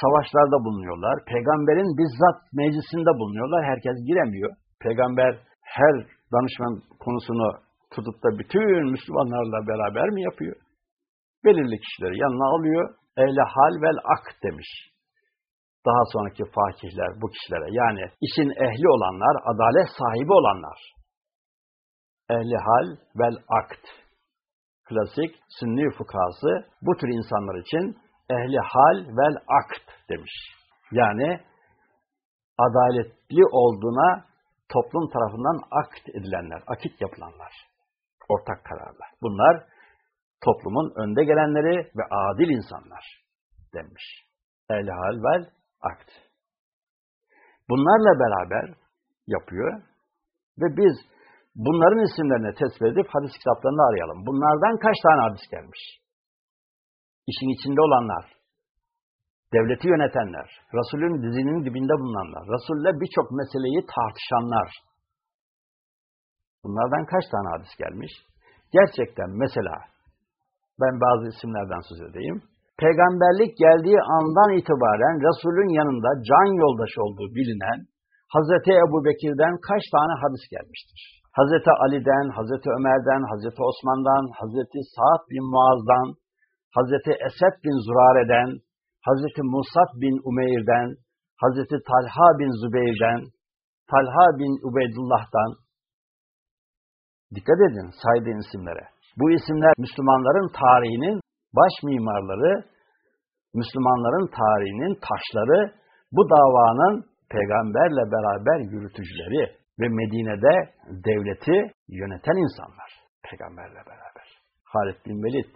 Savaşlarda bulunuyorlar. Peygamberin bizzat meclisinde bulunuyorlar. Herkes giremiyor. Peygamber her danışman konusunu tutup da bütün Müslümanlarla beraber mi yapıyor? Belirli kişileri yanına alıyor. Ehle hal vel ak demiş. Daha sonraki fakihler bu kişilere yani işin ehli olanlar, adalet sahibi olanlar. Ehli hal vel akt. Klasik sünni fukası bu tür insanlar için ehli hal vel akt demiş. Yani adaletli olduğuna toplum tarafından akt edilenler, akit yapılanlar, ortak kararlar. Bunlar toplumun önde gelenleri ve adil insanlar demiş. El hal vel akt. Bunlarla beraber yapıyor ve biz bunların isimlerini tespit edip hadis kitaplarını arayalım. Bunlardan kaç tane hadis gelmiş? İşin içinde olanlar, devleti yönetenler, Resulün dizinin dibinde bulunanlar, Resul'le birçok meseleyi tartışanlar. Bunlardan kaç tane hadis gelmiş? Gerçekten mesela, ben bazı isimlerden söz edeyim. Peygamberlik geldiği andan itibaren Resul'ün yanında can yoldaş olduğu bilinen Hazreti Ebu Bekir'den kaç tane hadis gelmiştir? Hazreti Ali'den, Hazreti Ömer'den, Hazreti Osman'dan, Hazreti Sa'd bin Muaz'dan, Hazreti Esed bin Zurare'den, Hazreti Musab bin Umeyr'den, Hazreti Talha bin Zübeyir'den, Talha bin Ubeydullah'tan, dikkat edin saydığın isimlere. Bu isimler Müslümanların tarihinin baş mimarları, Müslümanların tarihinin taşları, bu davanın peygamberle beraber yürütücüleri ve Medine'de devleti yöneten insanlar peygamberle beraber. Halid bin Velid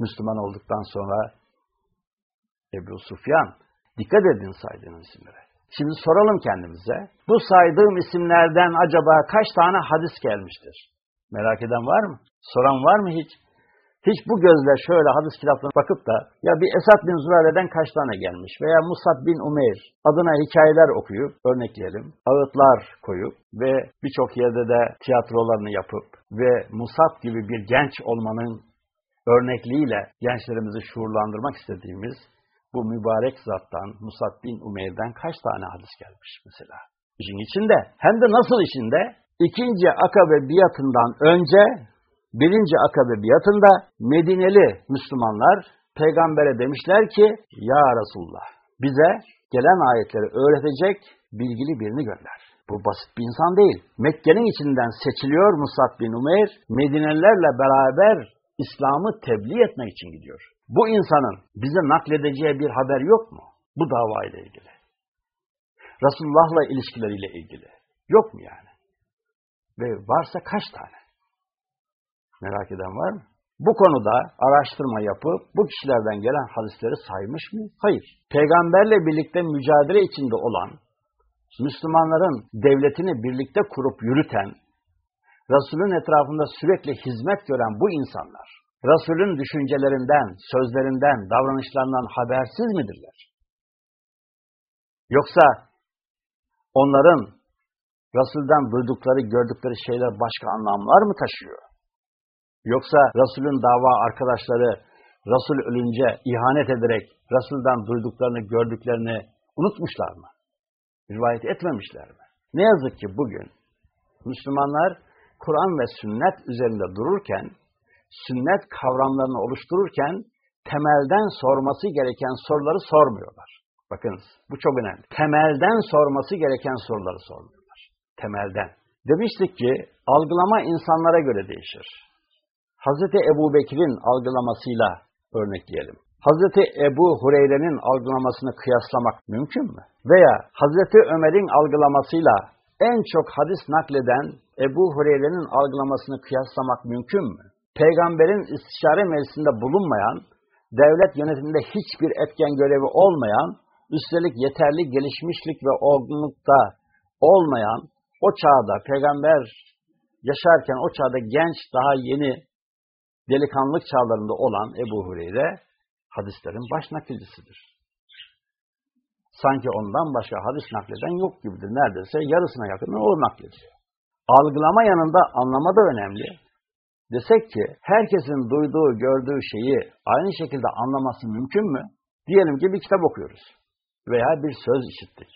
Müslüman olduktan sonra Ebu Sufyan Dikkat edin saydığım isimlere. Şimdi soralım kendimize. Bu saydığım isimlerden acaba kaç tane hadis gelmiştir? Merak eden var mı? Soran var mı hiç? Hiç bu gözle şöyle hadis kitaplarına bakıp da ya bir Esad bin Zürare'den kaç tane gelmiş veya Musab bin Umeyr adına hikayeler okuyup örnekleyelim, ağıtlar koyup ve birçok yerde de tiyatrolarını yapıp ve Musab gibi bir genç olmanın örnekliğiyle gençlerimizi şuurlandırmak istediğimiz bu mübarek zattan Musab bin Umeyr'den kaç tane hadis gelmiş mesela. İşin içinde hem de nasıl içinde? İkinci akabe biatından önce birinci akabe biatında Medineli Müslümanlar peygambere demişler ki Ya Resulullah bize gelen ayetleri öğretecek bilgili birini gönder. Bu basit bir insan değil. Mekke'nin içinden seçiliyor Musab bin Umeyr, Medinelilerle beraber İslam'ı tebliğ etmek için gidiyor. Bu insanın bize nakledeceği bir haber yok mu? Bu dava ile ilgili. Resulullah'la ilişkileriyle ilgili. Yok mu yani? Ve varsa kaç tane? Merak eden var mı? Bu konuda araştırma yapıp bu kişilerden gelen hadisleri saymış mı? Hayır. Peygamberle birlikte mücadele içinde olan, Müslümanların devletini birlikte kurup yürüten, Resul'ün etrafında sürekli hizmet gören bu insanlar, Resul'ün düşüncelerinden, sözlerinden, davranışlarından habersiz midirler? Yoksa onların Resul'den duydukları, gördükleri şeyler başka anlamlar mı taşıyor? Yoksa Resul'ün dava arkadaşları Resul ölünce ihanet ederek Resul'den duyduklarını, gördüklerini unutmuşlar mı? Rivayet etmemişler mi? Ne yazık ki bugün Müslümanlar Kur'an ve sünnet üzerinde dururken, sünnet kavramlarını oluştururken temelden sorması gereken soruları sormuyorlar. Bakınız bu çok önemli. Temelden sorması gereken soruları sormuyorlar. Temelden. Demiştik ki algılama insanlara göre değişir. Hazreti Ebu Bekir'in algılamasıyla örnekleyelim. Hazreti Ebu Hureyre'nin algılamasını kıyaslamak mümkün mü? Veya Hazreti Ömer'in algılamasıyla en çok hadis nakleden Ebu Hureyre'nin algılamasını kıyaslamak mümkün mü? Peygamberin istişare meclisinde bulunmayan, devlet yönetiminde hiçbir etken görevi olmayan, üstelik yeterli gelişmişlik ve olgunlukta olmayan, o çağda peygamber yaşarken o çağda genç, daha yeni delikanlık çağlarında olan Ebu Hureyre hadislerin baş nakilcisidir. Sanki ondan başka hadis nakleden yok gibidir. Neredeyse yarısına yakın o naklediyor. Algılama yanında anlama da önemli. Desek ki herkesin duyduğu, gördüğü şeyi aynı şekilde anlaması mümkün mü? Diyelim ki bir kitap okuyoruz veya bir söz işittik.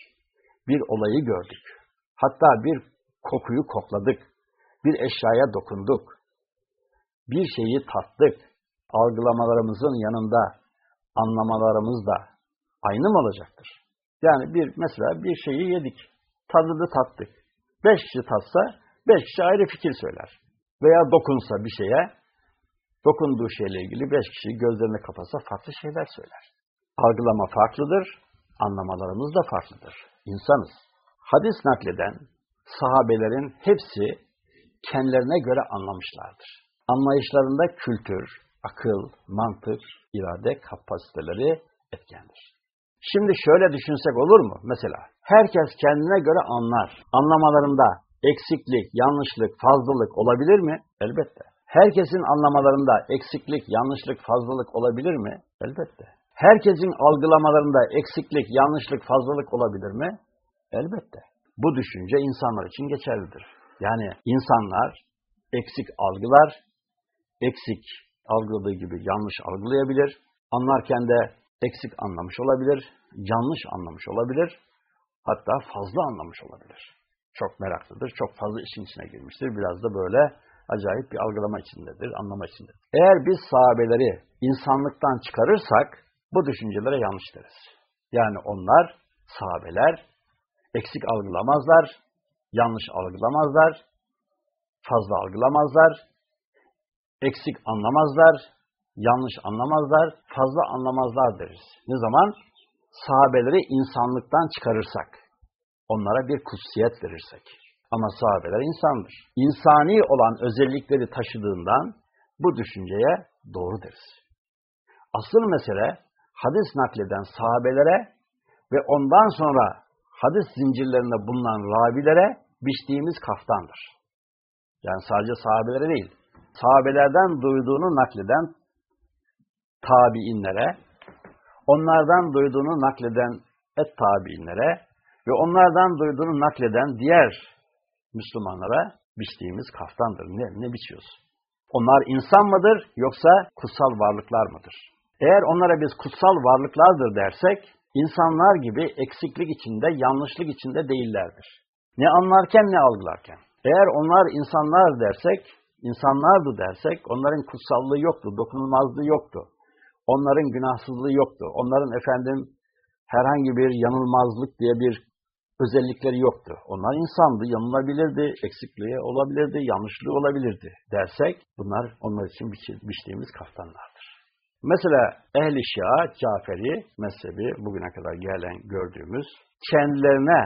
Bir olayı gördük. Hatta bir kokuyu kokladık. Bir eşyaya dokunduk. Bir şeyi tattık. Algılamalarımızın yanında anlamalarımız da aynı mı olacaktır? Yani bir mesela bir şeyi yedik. Tadını tattık. Beş kişi tatsa beş kişi ayrı fikir söyler. Veya dokunsa bir şeye dokunduğu şeyle ilgili beş kişi gözlerini kapatsa farklı şeyler söyler. Algılama farklıdır, anlamalarımız da farklıdır. İnsanız. Hadis nakleden sahabelerin hepsi kendilerine göre anlamışlardır. Anlayışlarında kültür, akıl, mantık, irade kapasiteleri etkendir. Şimdi şöyle düşünsek olur mu? Mesela herkes kendine göre anlar. Anlamalarında eksiklik, yanlışlık, fazlalık olabilir mi? Elbette. Herkesin anlamalarında eksiklik, yanlışlık, fazlalık olabilir mi? Elbette. Herkesin algılamalarında eksiklik, yanlışlık, fazlalık olabilir mi? Elbette. Bu düşünce insanlar için geçerlidir. Yani insanlar eksik algılar, eksik algıladığı gibi yanlış algılayabilir. Anlarken de eksik anlamış olabilir, yanlış anlamış olabilir, hatta fazla anlamış olabilir. Çok meraklıdır, çok fazla işin içine girmiştir. Biraz da böyle acayip bir algılama içindedir, anlama içindedir. Eğer biz sahabeleri insanlıktan çıkarırsak bu düşüncelere yanlış deriz. Yani onlar, sahabeler eksik algılamazlar, yanlış algılamazlar, fazla algılamazlar, eksik anlamazlar, yanlış anlamazlar, fazla anlamazlar deriz. Ne zaman? Sahabeleri insanlıktan çıkarırsak, onlara bir kutsiyet verirsek. Ama sahabeler insandır. İnsani olan özellikleri taşıdığından bu düşünceye doğru deriz. Asıl mesele hadis nakleden sahabelere ve ondan sonra hadis zincirlerinde bulunan ravilere biçtiğimiz kaftandır. Yani sadece sahabelere değil, sahabelerden duyduğunu nakleden tabiinlere, onlardan duyduğunu nakleden et tabiinlere ve onlardan duyduğunu nakleden diğer Müslümanlara biçtiğimiz kaftandır. Ne, ne biçiyoruz? Onlar insan mıdır yoksa kutsal varlıklar mıdır? Eğer onlara biz kutsal varlıklardır dersek, insanlar gibi eksiklik içinde, yanlışlık içinde değillerdir. Ne anlarken ne algılarken. Eğer onlar insanlar dersek, insanlardı dersek, onların kutsallığı yoktu, dokunulmazlığı yoktu. Onların günahsızlığı yoktu. Onların efendim herhangi bir yanılmazlık diye bir özellikleri yoktu. Onlar insandı, yanılabilirdi, eksikliği olabilirdi, yanlışlığı olabilirdi dersek bunlar onlar için biçtiğimiz kaftanlardır. Mesela ehli şia, Caferi mezhebi bugüne kadar gelen gördüğümüz kendilerine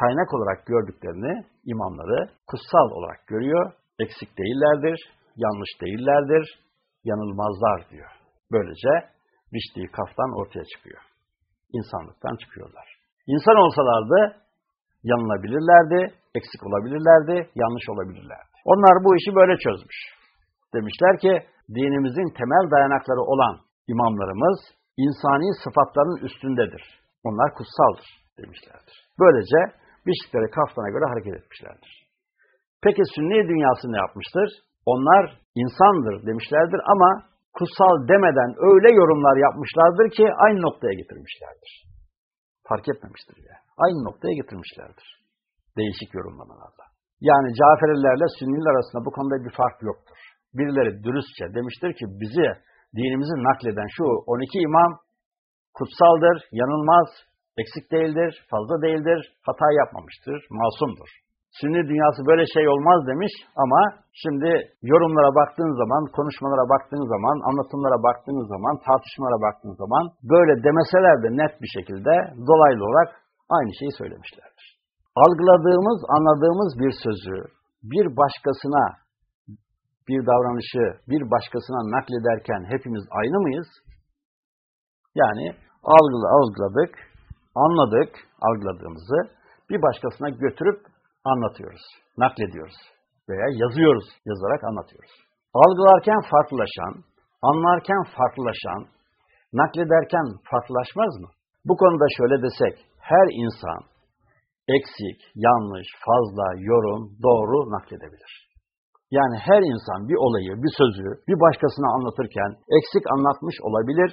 kaynak olarak gördüklerini imamları kutsal olarak görüyor. Eksik değillerdir, yanlış değillerdir, yanılmazlar diyor. Böylece biçtiği kaftan ortaya çıkıyor. İnsanlıktan çıkıyorlar. İnsan olsalardı yanılabilirlerdi, eksik olabilirlerdi, yanlış olabilirlerdi. Onlar bu işi böyle çözmüş. Demişler ki dinimizin temel dayanakları olan imamlarımız insani sıfatların üstündedir. Onlar kutsaldır demişlerdir. Böylece biçtikleri kaftana göre hareket etmişlerdir. Peki sünni dünyası ne yapmıştır? Onlar insandır demişlerdir ama kutsal demeden öyle yorumlar yapmışlardır ki aynı noktaya getirmişlerdir. Fark etmemiştir ya. Aynı noktaya getirmişlerdir. Değişik yorumlamalarla. Yani Caferilerle Sünniler arasında bu konuda bir fark yoktur. Birileri dürüstçe demiştir ki bizi dinimizi nakleden şu 12 imam kutsaldır, yanılmaz, eksik değildir, fazla değildir, hata yapmamıştır, masumdur. Sünni dünyası böyle şey olmaz demiş ama şimdi yorumlara baktığın zaman, konuşmalara baktığın zaman, anlatımlara baktığın zaman, tartışmalara baktığın zaman böyle demeseler de net bir şekilde dolaylı olarak aynı şeyi söylemişlerdir. Algıladığımız, anladığımız bir sözü bir başkasına, bir davranışı bir başkasına naklederken hepimiz aynı mıyız? Yani algıladık, anladık algıladığımızı bir başkasına götürüp anlatıyoruz, naklediyoruz veya yazıyoruz, yazarak anlatıyoruz. Algılarken farklılaşan, anlarken farklılaşan, naklederken farklılaşmaz mı? Bu konuda şöyle desek, her insan eksik, yanlış, fazla, yorum, doğru nakledebilir. Yani her insan bir olayı, bir sözü bir başkasına anlatırken eksik anlatmış olabilir,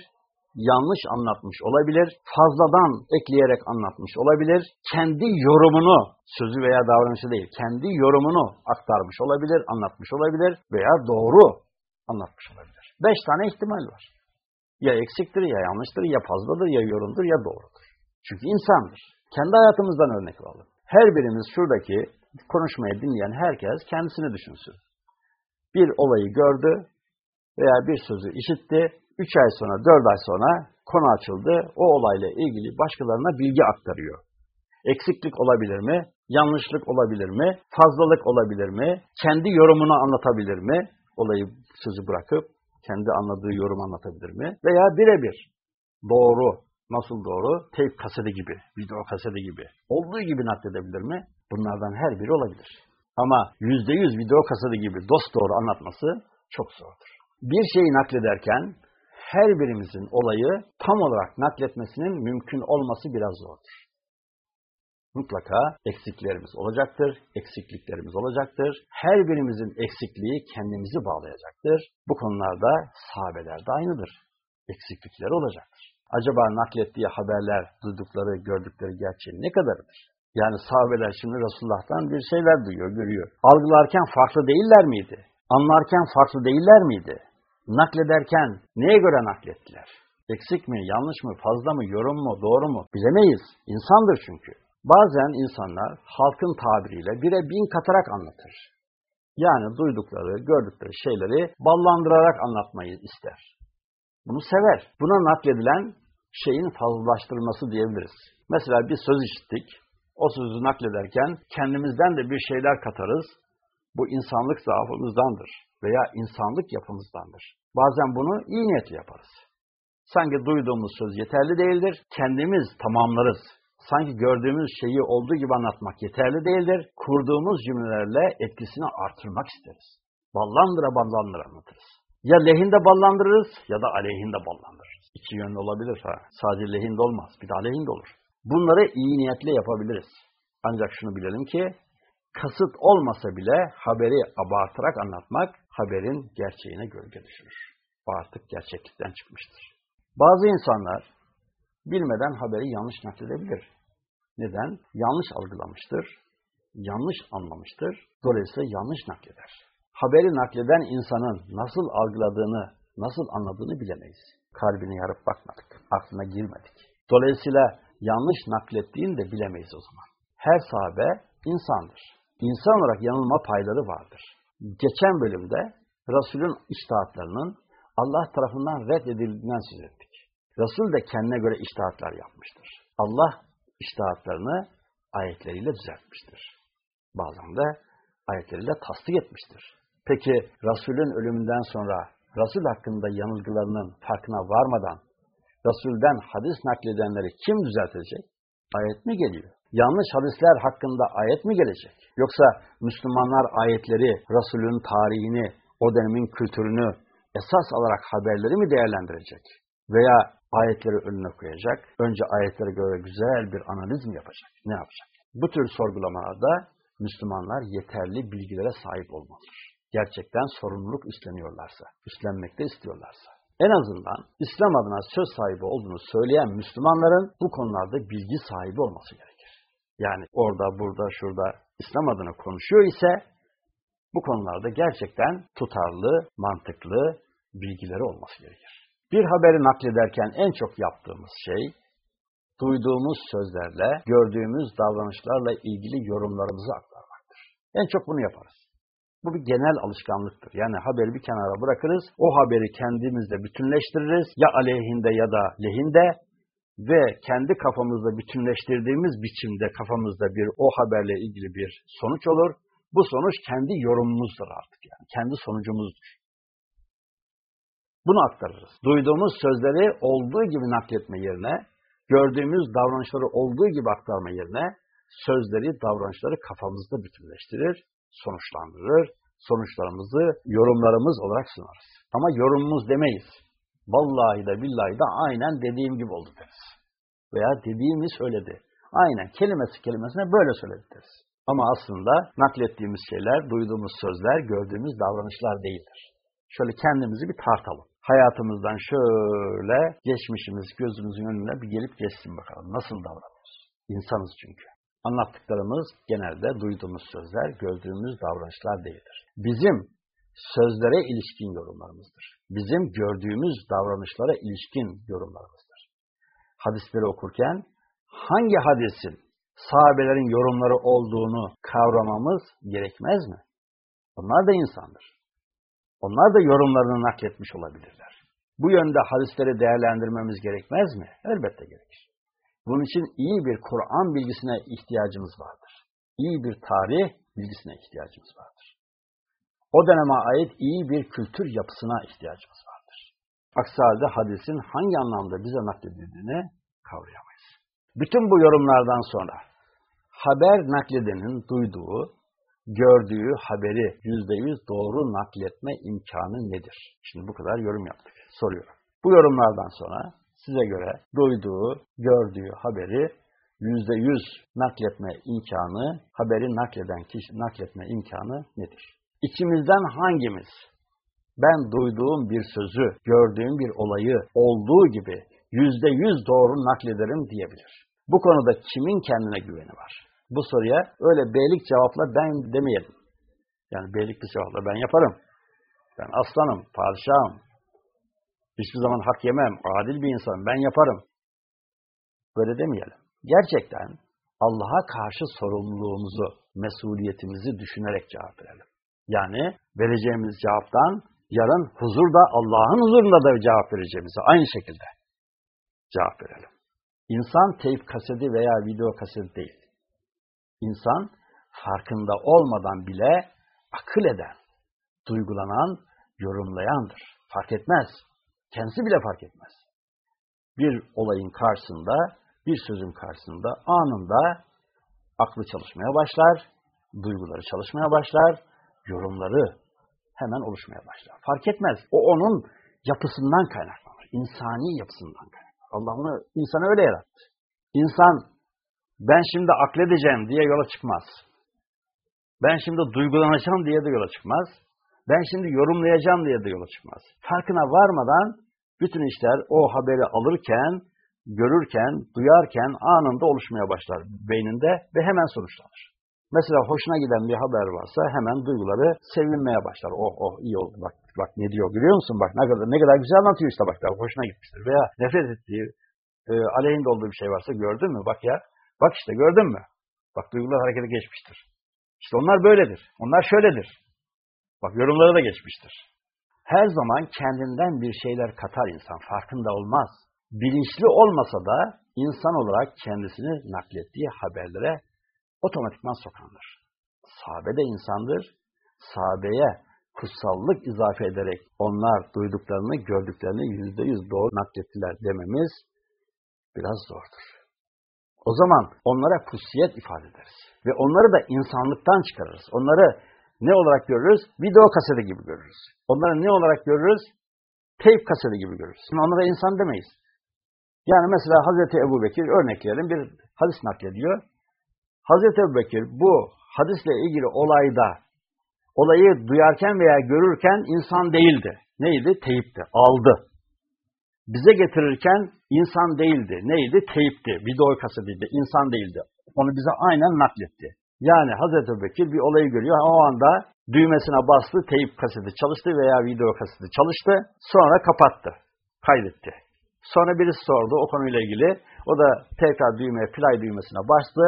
yanlış anlatmış olabilir, fazladan ekleyerek anlatmış olabilir, kendi yorumunu, sözü veya davranışı değil, kendi yorumunu aktarmış olabilir, anlatmış olabilir veya doğru anlatmış olabilir. Beş tane ihtimal var. Ya eksiktir, ya yanlıştır, ya fazladır, ya yorumdur, ya doğrudur. Çünkü insandır. Kendi hayatımızdan örnek alalım. Her birimiz şuradaki konuşmayı dinleyen herkes kendisini düşünsün. Bir olayı gördü veya bir sözü işitti, üç ay sonra, dört ay sonra konu açıldı, o olayla ilgili başkalarına bilgi aktarıyor. Eksiklik olabilir mi? Yanlışlık olabilir mi? Fazlalık olabilir mi? Kendi yorumunu anlatabilir mi? Olayı sözü bırakıp kendi anladığı yorum anlatabilir mi? Veya birebir doğru, nasıl doğru? Teyp kaseti gibi, video kaseti gibi, olduğu gibi nakledebilir mi? Bunlardan her biri olabilir. Ama yüzde yüz video kaseti gibi dost doğru anlatması çok zordur. Bir şeyi naklederken her birimizin olayı tam olarak nakletmesinin mümkün olması biraz zordur. Mutlaka eksiklerimiz olacaktır, eksikliklerimiz olacaktır. Her birimizin eksikliği kendimizi bağlayacaktır. Bu konularda sahabeler de aynıdır. Eksiklikleri olacaktır. Acaba naklettiği haberler, duydukları, gördükleri gerçeği ne kadarıdır? Yani sahabeler şimdi Resulullah'tan bir şeyler duyuyor, görüyor. Algılarken farklı değiller miydi? Anlarken farklı değiller miydi? Naklederken neye göre naklettiler? Eksik mi, yanlış mı, fazla mı, yorum mu, doğru mu? Bilemeyiz. İnsandır çünkü. Bazen insanlar halkın tabiriyle bire bin katarak anlatır. Yani duydukları, gördükleri şeyleri ballandırarak anlatmayı ister. Bunu sever. Buna nakledilen şeyin fazlalaştırılması diyebiliriz. Mesela bir söz işittik. O sözü naklederken kendimizden de bir şeyler katarız. Bu insanlık zaafımızdandır veya insanlık yapımızdandır. Bazen bunu iyi niyetle yaparız. Sanki duyduğumuz söz yeterli değildir. Kendimiz tamamlarız. Sanki gördüğümüz şeyi olduğu gibi anlatmak yeterli değildir. Kurduğumuz cümlelerle etkisini artırmak isteriz. Ballandıra ballandıra anlatırız. Ya lehinde ballandırırız ya da aleyhinde ballandırırız. İki yönlü olabilir ha. Sadece lehinde olmaz. Bir de aleyhinde olur. Bunları iyi niyetle yapabiliriz. Ancak şunu bilelim ki kasıt olmasa bile haberi abartarak anlatmak haberin gerçeğine gölge düşürür. O artık gerçeklikten çıkmıştır. Bazı insanlar bilmeden haberi yanlış nakledebilir. Neden? Yanlış algılamıştır, yanlış anlamıştır, dolayısıyla yanlış nakleder. Haberi nakleden insanın nasıl algıladığını, nasıl anladığını bilemeyiz. Kalbini yarıp bakmadık, aklına girmedik. Dolayısıyla yanlış naklettiğini de bilemeyiz o zaman. Her sahabe insandır. İnsan olarak yanılma payları vardır. Geçen bölümde Resul'ün iştahatlarının Allah tarafından reddedildiğinden söz ettik. Resul de kendine göre iştahatlar yapmıştır. Allah iştahatlarını ayetleriyle düzeltmiştir. Bazen de ayetleriyle tasdik etmiştir. Peki Resul'ün ölümünden sonra Resul hakkında yanılgılarının farkına varmadan Resul'den hadis nakledenleri kim düzeltecek? Ayet mi geliyor? Yanlış hadisler hakkında ayet mi gelecek? Yoksa Müslümanlar ayetleri, Resul'ün tarihini, o dönemin kültürünü esas alarak haberleri mi değerlendirecek? Veya ayetleri önüne koyacak, önce ayetlere göre güzel bir analiz mi yapacak? Ne yapacak? Bu tür sorgulamalarda Müslümanlar yeterli bilgilere sahip olmalıdır. Gerçekten sorumluluk üstleniyorlarsa, üstlenmekte istiyorlarsa. En azından İslam adına söz sahibi olduğunu söyleyen Müslümanların bu konularda bilgi sahibi olması gerekir. Yani orada, burada, şurada İslam adına konuşuyor ise bu konularda gerçekten tutarlı, mantıklı bilgileri olması gerekir. Bir haberi naklederken en çok yaptığımız şey, duyduğumuz sözlerle, gördüğümüz davranışlarla ilgili yorumlarımızı aktarmaktır. En çok bunu yaparız. Bu bir genel alışkanlıktır. Yani haberi bir kenara bırakırız, o haberi kendimizle bütünleştiririz. Ya aleyhinde ya da lehinde ve kendi kafamızda bütünleştirdiğimiz biçimde kafamızda bir o haberle ilgili bir sonuç olur. Bu sonuç kendi yorumumuzdur artık yani. Kendi sonucumuzdur. Bunu aktarırız. Duyduğumuz sözleri olduğu gibi nakletme yerine, gördüğümüz davranışları olduğu gibi aktarma yerine, sözleri, davranışları kafamızda bütünleştirir, sonuçlandırır, sonuçlarımızı yorumlarımız olarak sunarız. Ama yorumumuz demeyiz. Vallahi de billahi de aynen dediğim gibi oldu deriz. Veya dediğimi söyledi. Aynen kelimesi kelimesine böyle söyledi deriz. Ama aslında naklettiğimiz şeyler, duyduğumuz sözler, gördüğümüz davranışlar değildir. Şöyle kendimizi bir tartalım. Hayatımızdan şöyle geçmişimiz gözümüzün önüne bir gelip geçsin bakalım. Nasıl davranıyoruz? İnsanız çünkü. Anlattıklarımız genelde duyduğumuz sözler, gördüğümüz davranışlar değildir. Bizim sözlere ilişkin yorumlarımızdır. Bizim gördüğümüz davranışlara ilişkin yorumlarımızdır. Hadisleri okurken hangi hadisin sahabelerin yorumları olduğunu kavramamız gerekmez mi? Onlar da insandır. Onlar da yorumlarını nakletmiş olabilirler. Bu yönde hadisleri değerlendirmemiz gerekmez mi? Elbette gerekir. Bunun için iyi bir Kur'an bilgisine ihtiyacımız vardır. İyi bir tarih bilgisine ihtiyacımız vardır. O döneme ait iyi bir kültür yapısına ihtiyacımız vardır. Aksi halde hadisin hangi anlamda bize nakledildiğini kavrayamayız. Bütün bu yorumlardan sonra haber nakledenin duyduğu, gördüğü haberi yüzde yüz doğru nakletme imkanı nedir? Şimdi bu kadar yorum yaptık. Soruyorum. Bu yorumlardan sonra size göre duyduğu, gördüğü haberi yüzde yüz nakletme imkanı, haberi nakleden kişi nakletme imkanı nedir? İçimizden hangimiz ben duyduğum bir sözü, gördüğüm bir olayı olduğu gibi yüzde yüz doğru naklederim diyebilir? Bu konuda kimin kendine güveni var? Bu soruya öyle beylik cevapla ben demeyelim. Yani beylik bir cevapla ben yaparım. Ben aslanım, padişahım, Hiçbir zaman hak yemem, adil bir insanım, ben yaparım. Böyle demeyelim. Gerçekten Allah'a karşı sorumluluğumuzu, mesuliyetimizi düşünerek cevap verelim. Yani vereceğimiz cevaptan yarın huzurda Allah'ın huzurunda da cevap vereceğimize aynı şekilde cevap verelim. İnsan teyp kaseti veya video kaseti değil. İnsan farkında olmadan bile akıl eden, duygulanan, yorumlayandır. Fark etmez. Kendisi bile fark etmez. bir olayın karşısında, bir sözün karşısında anında aklı çalışmaya başlar, duyguları çalışmaya başlar, yorumları hemen oluşmaya başlar. Fark etmez. O onun yapısından kaynaklanır. İnsani yapısından kaynaklanır. Allah onu insanı öyle yarattı. İnsan ben şimdi akledeceğim diye yola çıkmaz. Ben şimdi duygulanacağım diye de yola çıkmaz. Ben şimdi yorumlayacağım diye de yola çıkmaz. Farkına varmadan bütün işler o haberi alırken, görürken, duyarken anında oluşmaya başlar beyninde ve hemen sonuçlanır. Mesela hoşuna giden bir haber varsa hemen duyguları sevinmeye başlar. Oh oh iyi oldu bak bak ne diyor görüyor musun bak ne kadar ne kadar güzel anlatıyor işte bak hoşuna gitmiştir. Veya nefret ettiği e, aleyhinde olduğu bir şey varsa gördün mü bak ya bak işte gördün mü? Bak duygular harekete geçmiştir. İşte onlar böyledir. Onlar şöyledir. Bak yorumları da geçmiştir. Her zaman kendinden bir şeyler katar insan. Farkında olmaz. Bilinçli olmasa da insan olarak kendisini naklettiği haberlere otomatikman sokandır. Sahabe de insandır. Sahabeye kutsallık izafe ederek onlar duyduklarını, gördüklerini yüzde yüz doğru naklettiler dememiz biraz zordur. O zaman onlara kutsiyet ifade ederiz. Ve onları da insanlıktan çıkarırız. Onları ne olarak görürüz? Video kaseti gibi görürüz. Onları ne olarak görürüz? Teyp kaseti gibi görürüz. Onlara insan demeyiz. Yani mesela Hazreti Ebu Bekir örneklerin bir hadis naklediyor. Hazreti Ebu Bekir bu hadisle ilgili olayda olayı duyarken veya görürken insan değildi. Neydi? Teyipti. Aldı. Bize getirirken insan değildi. Neydi? Teyipti. Video kasetiydi. İnsan değildi. Onu bize aynen nakletti. Yani Hazreti Bekir bir olayı görüyor. O anda düğmesine bastı, teyip kaseti çalıştı veya video kaseti çalıştı. Sonra kapattı. Kaydetti. Sonra birisi sordu o konuyla ilgili. O da tekrar düğmeye, play düğmesine bastı.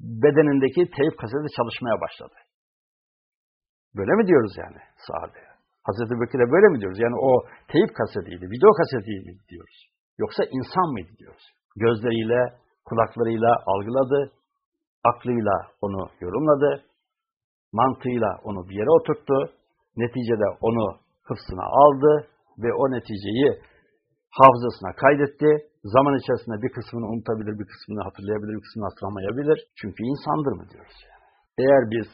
Bedenindeki teyip kaseti çalışmaya başladı. Böyle mi diyoruz yani sahabe? Hazreti Bekir'e böyle mi diyoruz? Yani o teyip kasetiydi, video kasetiydi diyoruz. Yoksa insan mıydı diyoruz. Gözleriyle, kulaklarıyla algıladı, aklıyla onu yorumladı, mantığıyla onu bir yere oturttu, neticede onu hıfzına aldı ve o neticeyi hafızasına kaydetti. Zaman içerisinde bir kısmını unutabilir, bir kısmını hatırlayabilir, bir kısmını hatırlamayabilir. Çünkü insandır mı diyoruz. Eğer biz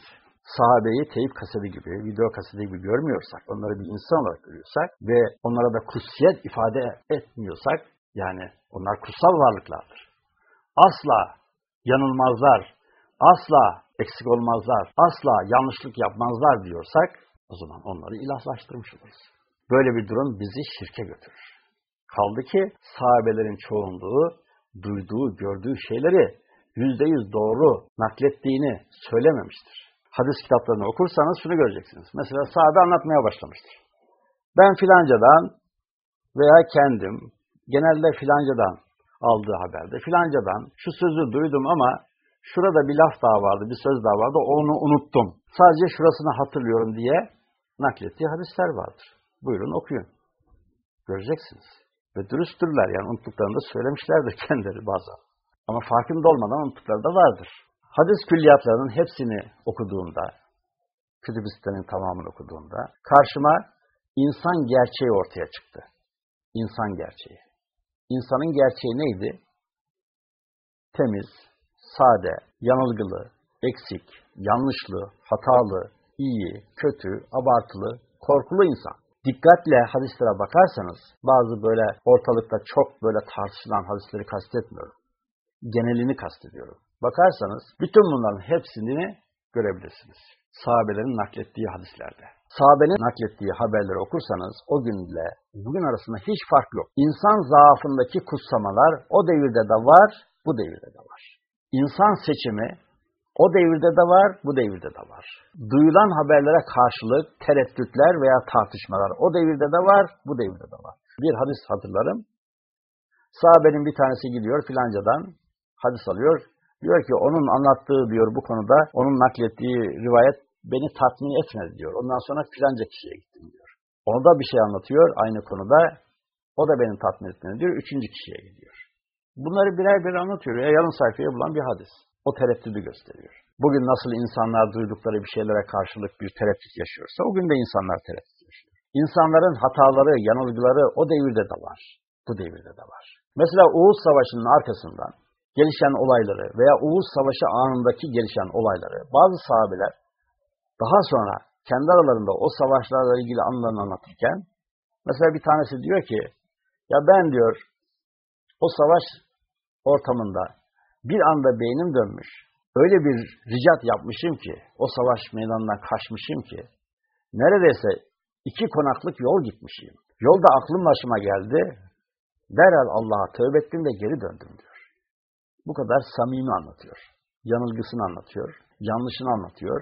sahabeyi teyip kaseti gibi, video kaseti gibi görmüyorsak, onları bir insan olarak görüyorsak ve onlara da kutsiyet ifade etmiyorsak, yani onlar kutsal varlıklardır. Asla yanılmazlar, asla eksik olmazlar, asla yanlışlık yapmazlar diyorsak, o zaman onları ilahlaştırmış oluruz. Böyle bir durum bizi şirke götürür. Kaldı ki sahabelerin çoğunluğu duyduğu, gördüğü şeyleri yüzde yüz doğru naklettiğini söylememiştir. Hadis kitaplarını okursanız şunu göreceksiniz. Mesela sahabe anlatmaya başlamıştır. Ben filancadan veya kendim genelde filancadan aldığı haberde filancadan şu sözü duydum ama şurada bir laf daha vardı, bir söz daha vardı, onu unuttum. Sadece şurasını hatırlıyorum diye naklettiği hadisler vardır. Buyurun okuyun. Göreceksiniz. Ve dürüsttürler yani unuttuklarını da söylemişlerdir kendileri bazen. Ama farkında olmadan unuttukları da vardır. Hadis külliyatlarının hepsini okuduğumda, kütüb tamamını okuduğumda karşıma insan gerçeği ortaya çıktı. İnsan gerçeği. İnsanın gerçeği neydi? Temiz, sade, yanılgılı, eksik, yanlışlı, hatalı, iyi, kötü, abartılı, korkulu insan. Dikkatle hadislere bakarsanız, bazı böyle ortalıkta çok böyle tartışılan hadisleri kastetmiyorum. Genelini kastediyorum. Bakarsanız bütün bunların hepsini görebilirsiniz. Sahabelerin naklettiği hadislerde. Sahabenin naklettiği haberleri okursanız o günle bugün arasında hiç fark yok. İnsan zaafındaki kutsamalar o devirde de var, bu devirde de var. İnsan seçimi o devirde de var, bu devirde de var. Duyulan haberlere karşılık tereddütler veya tartışmalar o devirde de var, bu devirde de var. Bir hadis hatırlarım. Sahabenin bir tanesi gidiyor filancadan hadis alıyor. Diyor ki onun anlattığı diyor bu konuda, onun naklettiği rivayet beni tatmin etmedi diyor. Ondan sonra filanca kişiye gittim diyor. Onu da bir şey anlatıyor aynı konuda. O da beni tatmin etmedi diyor. Üçüncü kişiye gidiyor. Bunları birer birer anlatıyor. Ya yarım sayfaya bulan bir hadis. O tereddüdü gösteriyor. Bugün nasıl insanlar duydukları bir şeylere karşılık bir tereddüt yaşıyorsa o gün de insanlar tereddüt yaşıyor. İnsanların hataları, yanılgıları o devirde de var. Bu devirde de var. Mesela Uğuz Savaşı'nın arkasından gelişen olayları veya Uğuz Savaşı anındaki gelişen olayları bazı sahabeler daha sonra kendi aralarında o savaşlarla ilgili anılarını anlatırken mesela bir tanesi diyor ki ya ben diyor o savaş ortamında bir anda beynim dönmüş. Öyle bir ricat yapmışım ki, o savaş meydanından kaçmışım ki, neredeyse iki konaklık yol gitmişim. Yolda aklım başıma geldi, derhal Allah'a tövbe ettim ve geri döndüm diyor. Bu kadar samimi anlatıyor. Yanılgısını anlatıyor, yanlışını anlatıyor,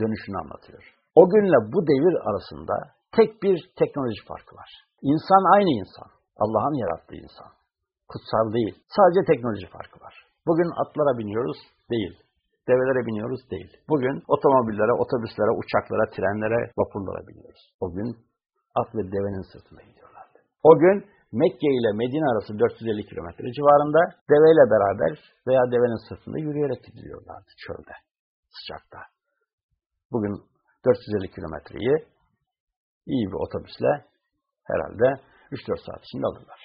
dönüşünü anlatıyor. O günle bu devir arasında tek bir teknoloji farkı var. İnsan aynı insan. Allah'ın yarattığı insan. Kutsal değil. Sadece teknoloji farkı var. Bugün atlara biniyoruz, değil. Develere biniyoruz, değil. Bugün otomobillere, otobüslere, uçaklara, trenlere, vapurlara biniyoruz. O gün at ve devenin sırtında gidiyorlardı. O gün Mekke ile Medine arası 450 kilometre civarında deveyle beraber veya devenin sırtında yürüyerek gidiyorlardı çölde, sıcakta. Bugün 450 kilometreyi iyi bir otobüsle herhalde 3-4 saat içinde alırlar.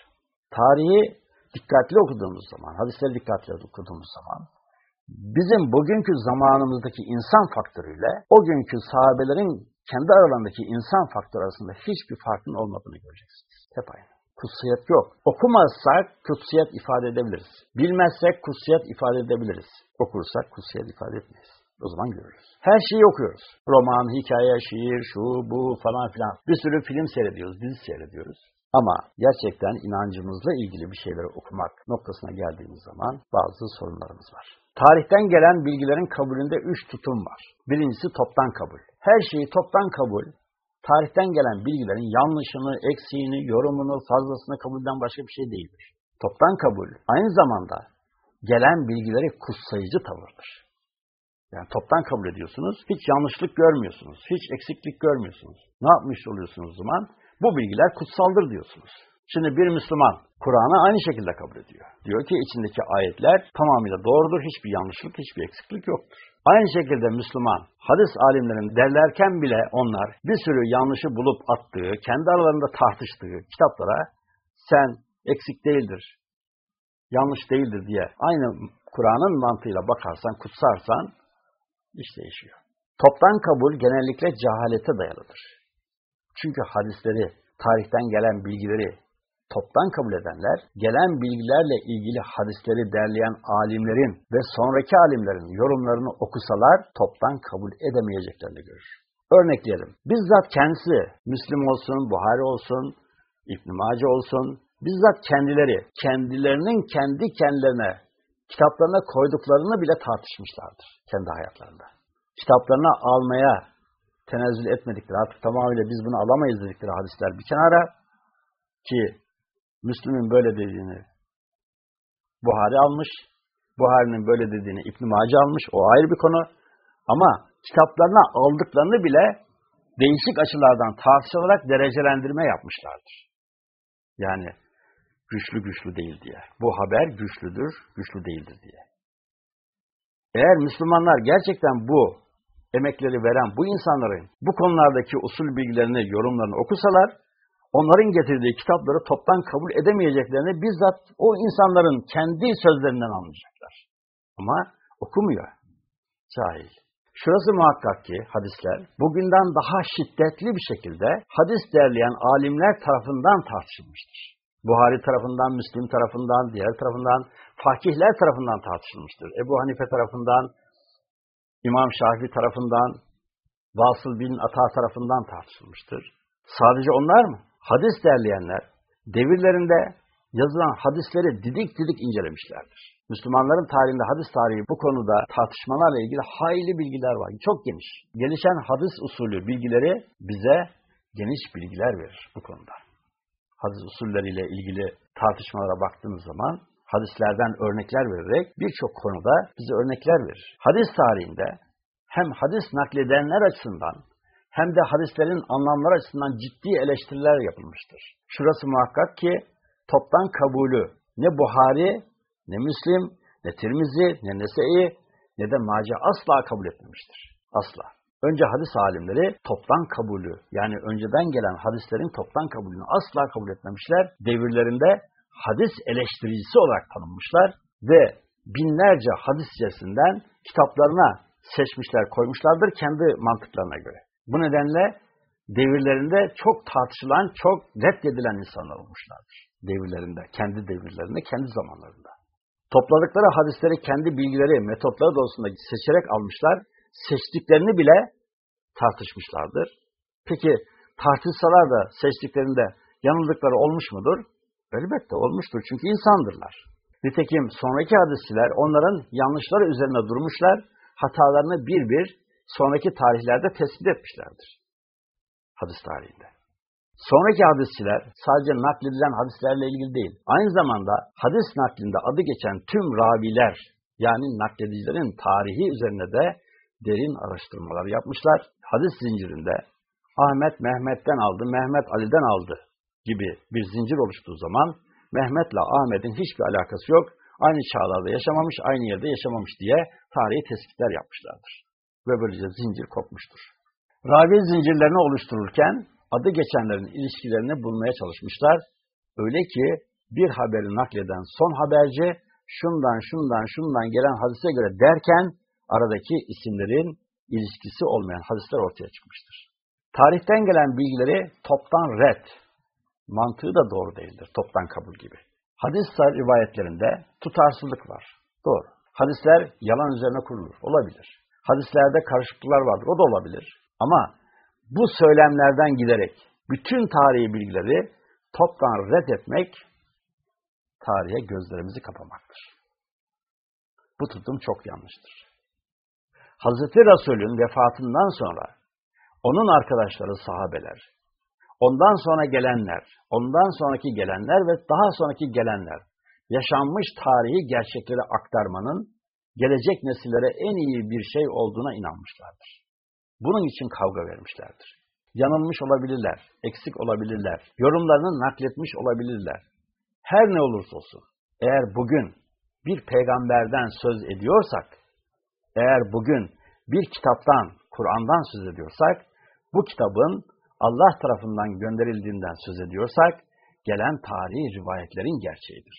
Tarihi dikkatli okuduğumuz zaman, hadisleri dikkatli okuduğumuz zaman bizim bugünkü zamanımızdaki insan faktörüyle o günkü sahabelerin kendi aralarındaki insan faktörü arasında hiçbir farkın olmadığını göreceksiniz. Hep aynı. Kutsiyet yok. Okumazsak kutsiyet ifade edebiliriz. Bilmezsek kutsiyet ifade edebiliriz. Okursak kutsiyet ifade etmeyiz. O zaman görürüz. Her şeyi okuyoruz. Roman, hikaye, şiir, şu, bu falan filan. Bir sürü film seyrediyoruz, dizi seyrediyoruz. Ama gerçekten inancımızla ilgili bir şeyleri okumak noktasına geldiğimiz zaman bazı sorunlarımız var. Tarihten gelen bilgilerin kabulünde üç tutum var. Birincisi toptan kabul. Her şeyi toptan kabul, tarihten gelen bilgilerin yanlışını, eksiğini, yorumunu, fazlasını kabulden başka bir şey değildir. Toptan kabul aynı zamanda gelen bilgileri kutsayıcı tavırdır. Yani toptan kabul ediyorsunuz, hiç yanlışlık görmüyorsunuz, hiç eksiklik görmüyorsunuz. Ne yapmış oluyorsunuz o zaman? Bu bilgiler kutsaldır diyorsunuz. Şimdi bir Müslüman Kur'an'ı aynı şekilde kabul ediyor. Diyor ki içindeki ayetler tamamıyla doğrudur, hiçbir yanlışlık, hiçbir eksiklik yoktur. Aynı şekilde Müslüman hadis alimlerin derlerken bile onlar bir sürü yanlışı bulup attığı, kendi aralarında tartıştığı kitaplara sen eksik değildir, yanlış değildir diye aynı Kur'an'ın mantığıyla bakarsan, kutsarsan iş değişiyor. Toptan kabul genellikle cehalete dayalıdır. Çünkü hadisleri, tarihten gelen bilgileri toptan kabul edenler, gelen bilgilerle ilgili hadisleri derleyen alimlerin ve sonraki alimlerin yorumlarını okusalar toptan kabul edemeyeceklerini görür. Örnekleyelim. Bizzat kendisi, Müslim olsun, Buhari olsun, İbn-i Mace olsun, bizzat kendileri, kendilerinin kendi kendilerine kitaplarına koyduklarını bile tartışmışlardır kendi hayatlarında. Kitaplarına almaya tenezzül etmedikleri, artık tamamıyla biz bunu alamayız dedikleri hadisler bir kenara ki Müslüm'ün böyle dediğini Buhari almış, Buhari'nin böyle dediğini İbn Mace almış, o ayrı bir konu. Ama kitaplarına aldıklarını bile değişik açılardan tartışılarak derecelendirme yapmışlardır. Yani güçlü güçlü değil diye. Bu haber güçlüdür, güçlü değildir diye. Eğer Müslümanlar gerçekten bu emekleri veren bu insanların bu konulardaki usul bilgilerini, yorumlarını okusalar, onların getirdiği kitapları toptan kabul edemeyeceklerini bizzat o insanların kendi sözlerinden anlayacaklar. Ama okumuyor. Cahil. Şurası muhakkak ki hadisler bugünden daha şiddetli bir şekilde hadis derleyen alimler tarafından tartışılmıştır. Buhari tarafından, Müslim tarafından, diğer tarafından, fakihler tarafından tartışılmıştır. Ebu Hanife tarafından, İmam Şafii tarafından, Vasıl bin Ata tarafından tartışılmıştır. Sadece onlar mı? Hadis derleyenler devirlerinde yazılan hadisleri didik didik incelemişlerdir. Müslümanların tarihinde hadis tarihi bu konuda tartışmalarla ilgili hayli bilgiler var. Çok geniş. Gelişen hadis usulü bilgileri bize geniş bilgiler verir bu konuda. Hadis usulleriyle ilgili tartışmalara baktığımız zaman hadislerden örnekler vererek birçok konuda bize örnekler verir. Hadis tarihinde hem hadis nakledenler açısından hem de hadislerin anlamları açısından ciddi eleştiriler yapılmıştır. Şurası muhakkak ki toptan kabulü ne Buhari, ne Müslim, ne Tirmizi, ne Nese'yi, ne de Mace asla kabul etmemiştir. Asla. Önce hadis alimleri toptan kabulü, yani önceden gelen hadislerin toptan kabulünü asla kabul etmemişler. Devirlerinde hadis eleştiricisi olarak tanınmışlar ve binlerce hadis içerisinden kitaplarına seçmişler, koymuşlardır kendi mantıklarına göre. Bu nedenle devirlerinde çok tartışılan, çok reddedilen insanlar olmuşlardır. Devirlerinde, kendi devirlerinde, kendi zamanlarında. Topladıkları hadisleri kendi bilgileri, metotları doğrultusunda seçerek almışlar, seçtiklerini bile tartışmışlardır. Peki tartışsalar da seçtiklerinde yanıldıkları olmuş mudur? Elbette olmuştur çünkü insandırlar. Nitekim sonraki hadisçiler onların yanlışları üzerine durmuşlar, hatalarını bir bir sonraki tarihlerde tespit etmişlerdir. Hadis tarihinde. Sonraki hadisçiler sadece nakledilen hadislerle ilgili değil, aynı zamanda hadis naklinde adı geçen tüm raviler, yani nakledicilerin tarihi üzerine de derin araştırmalar yapmışlar. Hadis zincirinde Ahmet Mehmet'ten aldı, Mehmet Ali'den aldı gibi bir zincir oluştuğu zaman Mehmet'le Ahmet'in hiçbir alakası yok. Aynı çağlarda yaşamamış, aynı yerde yaşamamış diye tarihi tespitler yapmışlardır. Ve böylece zincir kopmuştur. Ravi zincirlerini oluştururken adı geçenlerin ilişkilerini bulmaya çalışmışlar. Öyle ki bir haberi nakleden son haberci şundan şundan şundan gelen hadise göre derken aradaki isimlerin ilişkisi olmayan hadisler ortaya çıkmıştır. Tarihten gelen bilgileri toptan red, mantığı da doğru değildir, toptan kabul gibi. Hadis rivayetlerinde tutarsızlık var, doğru. Hadisler yalan üzerine kurulur, olabilir. Hadislerde karışıklıklar vardır, o da olabilir. Ama bu söylemlerden giderek bütün tarihi bilgileri toptan red etmek, tarihe gözlerimizi kapamaktır. Bu tutum çok yanlıştır. Hazreti Resul'ün vefatından sonra onun arkadaşları sahabeler, ondan sonra gelenler, ondan sonraki gelenler ve daha sonraki gelenler yaşanmış tarihi gerçekleri aktarmanın gelecek nesillere en iyi bir şey olduğuna inanmışlardır. Bunun için kavga vermişlerdir. Yanılmış olabilirler, eksik olabilirler, yorumlarını nakletmiş olabilirler. Her ne olursa olsun, eğer bugün bir peygamberden söz ediyorsak, eğer bugün bir kitaptan, Kur'an'dan söz ediyorsak, bu kitabın Allah tarafından gönderildiğinden söz ediyorsak, gelen tarihi rivayetlerin gerçeğidir.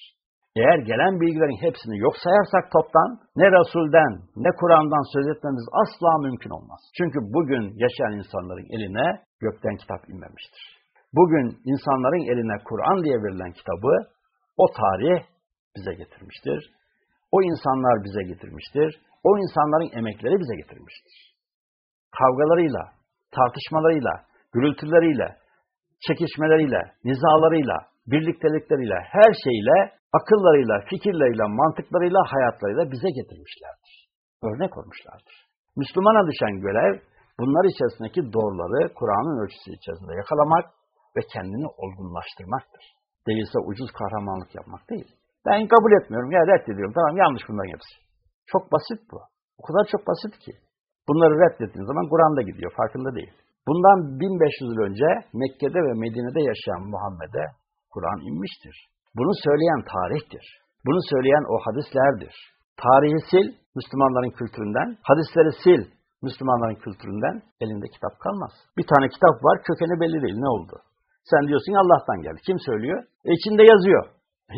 Eğer gelen bilgilerin hepsini yok sayarsak toptan, ne Resul'den ne Kur'an'dan söz etmemiz asla mümkün olmaz. Çünkü bugün yaşayan insanların eline gökten kitap inmemiştir. Bugün insanların eline Kur'an diye verilen kitabı o tarih bize getirmiştir. O insanlar bize getirmiştir. O insanların emekleri bize getirmiştir. Kavgalarıyla, tartışmalarıyla, gürültüleriyle, çekişmeleriyle, nizalarıyla, birliktelikleriyle, her şeyle, akıllarıyla, fikirleriyle, mantıklarıyla, hayatlarıyla bize getirmişlerdir. Örnek olmuşlardır. Müslümana düşen görev, bunlar içerisindeki doğruları Kur'an'ın ölçüsü içerisinde yakalamak ve kendini olgunlaştırmaktır. Değilse ucuz kahramanlık yapmak değil. Ben kabul etmiyorum, ya reddediyorum, tamam yanlış bunların hepsi. Çok basit bu. O kadar çok basit ki. Bunları reddettiğin zaman Kur'an'da gidiyor, farkında değil. Bundan 1500 yıl önce Mekke'de ve Medine'de yaşayan Muhammed'e Kur'an inmiştir. Bunu söyleyen tarihtir. Bunu söyleyen o hadislerdir. Tarihi sil Müslümanların kültüründen, hadisleri sil Müslümanların kültüründen elinde kitap kalmaz. Bir tane kitap var, kökeni belli değil. Ne oldu? Sen diyorsun Allah'tan geldi. Kim söylüyor? E içinde yazıyor.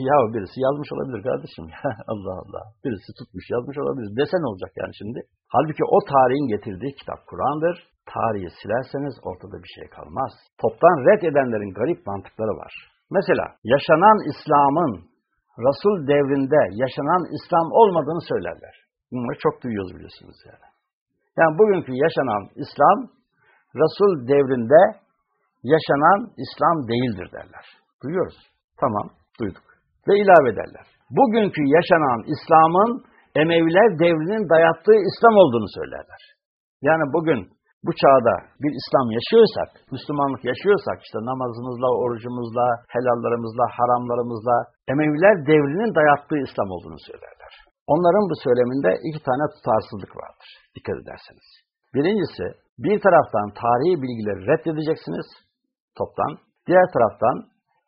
Ya birisi yazmış olabilir kardeşim. Allah Allah. Birisi tutmuş yazmış olabilir. Dese ne olacak yani şimdi? Halbuki o tarihin getirdiği kitap Kur'an'dır. Tarihi silerseniz ortada bir şey kalmaz. Toptan red edenlerin garip mantıkları var. Mesela yaşanan İslam'ın Resul devrinde yaşanan İslam olmadığını söylerler. Bunları çok duyuyoruz biliyorsunuz yani. Yani bugünkü yaşanan İslam Resul devrinde yaşanan İslam değildir derler. Duyuyoruz. Tamam, duyduk. Ve ilave ederler. Bugünkü yaşanan İslam'ın Emeviler devrinin dayattığı İslam olduğunu söylerler. Yani bugün bu çağda bir İslam yaşıyorsak, Müslümanlık yaşıyorsak, işte namazımızla, orucumuzla, helallarımızla, haramlarımızla, Emeviler devrinin dayattığı İslam olduğunu söylerler. Onların bu söyleminde iki tane tutarsızlık vardır, dikkat ederseniz. Birincisi, bir taraftan tarihi bilgileri reddedeceksiniz, toptan, diğer taraftan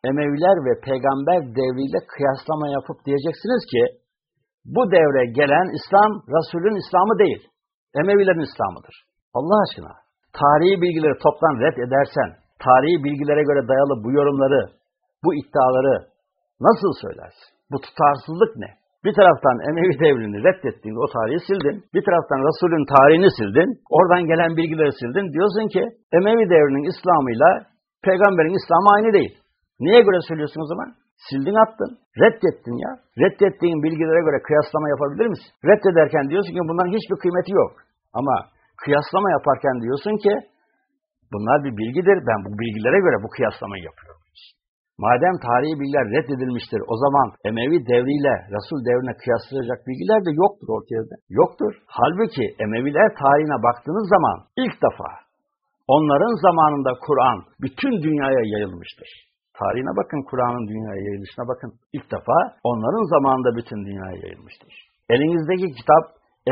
Emeviler ve peygamber devriyle kıyaslama yapıp diyeceksiniz ki, bu devre gelen İslam, Resulün İslam'ı değil, Emevilerin İslam'ıdır. Allah aşkına tarihi bilgileri toptan red edersen, tarihi bilgilere göre dayalı bu yorumları, bu iddiaları Nasıl söylersin? Bu tutarsızlık ne? Bir taraftan Emevi devrini reddettin, o tarihi sildin. Bir taraftan Resul'ün tarihini sildin. Oradan gelen bilgileri sildin. Diyorsun ki Emevi devrinin İslam'ıyla peygamberin İslam'ı aynı değil. Niye göre söylüyorsun o zaman? Sildin attın. Reddettin ya. Reddettiğin bilgilere göre kıyaslama yapabilir misin? Reddederken diyorsun ki bunların hiçbir kıymeti yok. Ama kıyaslama yaparken diyorsun ki bunlar bir bilgidir. Ben bu bilgilere göre bu kıyaslamayı yapıyorum. Madem tarihi bilgiler reddedilmiştir, o zaman Emevi devriyle Resul devrine kıyaslayacak bilgiler de yoktur ortaya. Yoktur. Halbuki Emeviler tarihine baktığınız zaman ilk defa onların zamanında Kur'an bütün dünyaya yayılmıştır. Tarihine bakın, Kur'an'ın dünyaya yayılışına bakın. İlk defa onların zamanında bütün dünyaya yayılmıştır. Elinizdeki kitap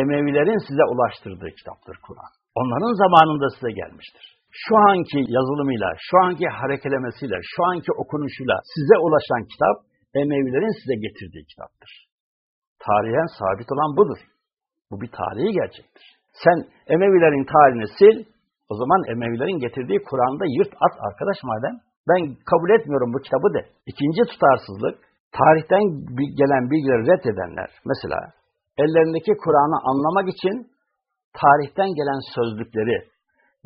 Emevilerin size ulaştırdığı kitaptır Kur'an. Onların zamanında size gelmiştir şu anki yazılımıyla, şu anki harekelemesiyle, şu anki okunuşuyla size ulaşan kitap Emevilerin size getirdiği kitaptır. Tarihen sabit olan budur. Bu bir tarihi gerçektir. Sen Emevilerin tarihini sil, o zaman Emevilerin getirdiği Kur'an'da yırt at arkadaş madem. Ben kabul etmiyorum bu kitabı de. İkinci tutarsızlık, tarihten gelen bilgileri reddedenler, mesela ellerindeki Kur'an'ı anlamak için tarihten gelen sözlükleri,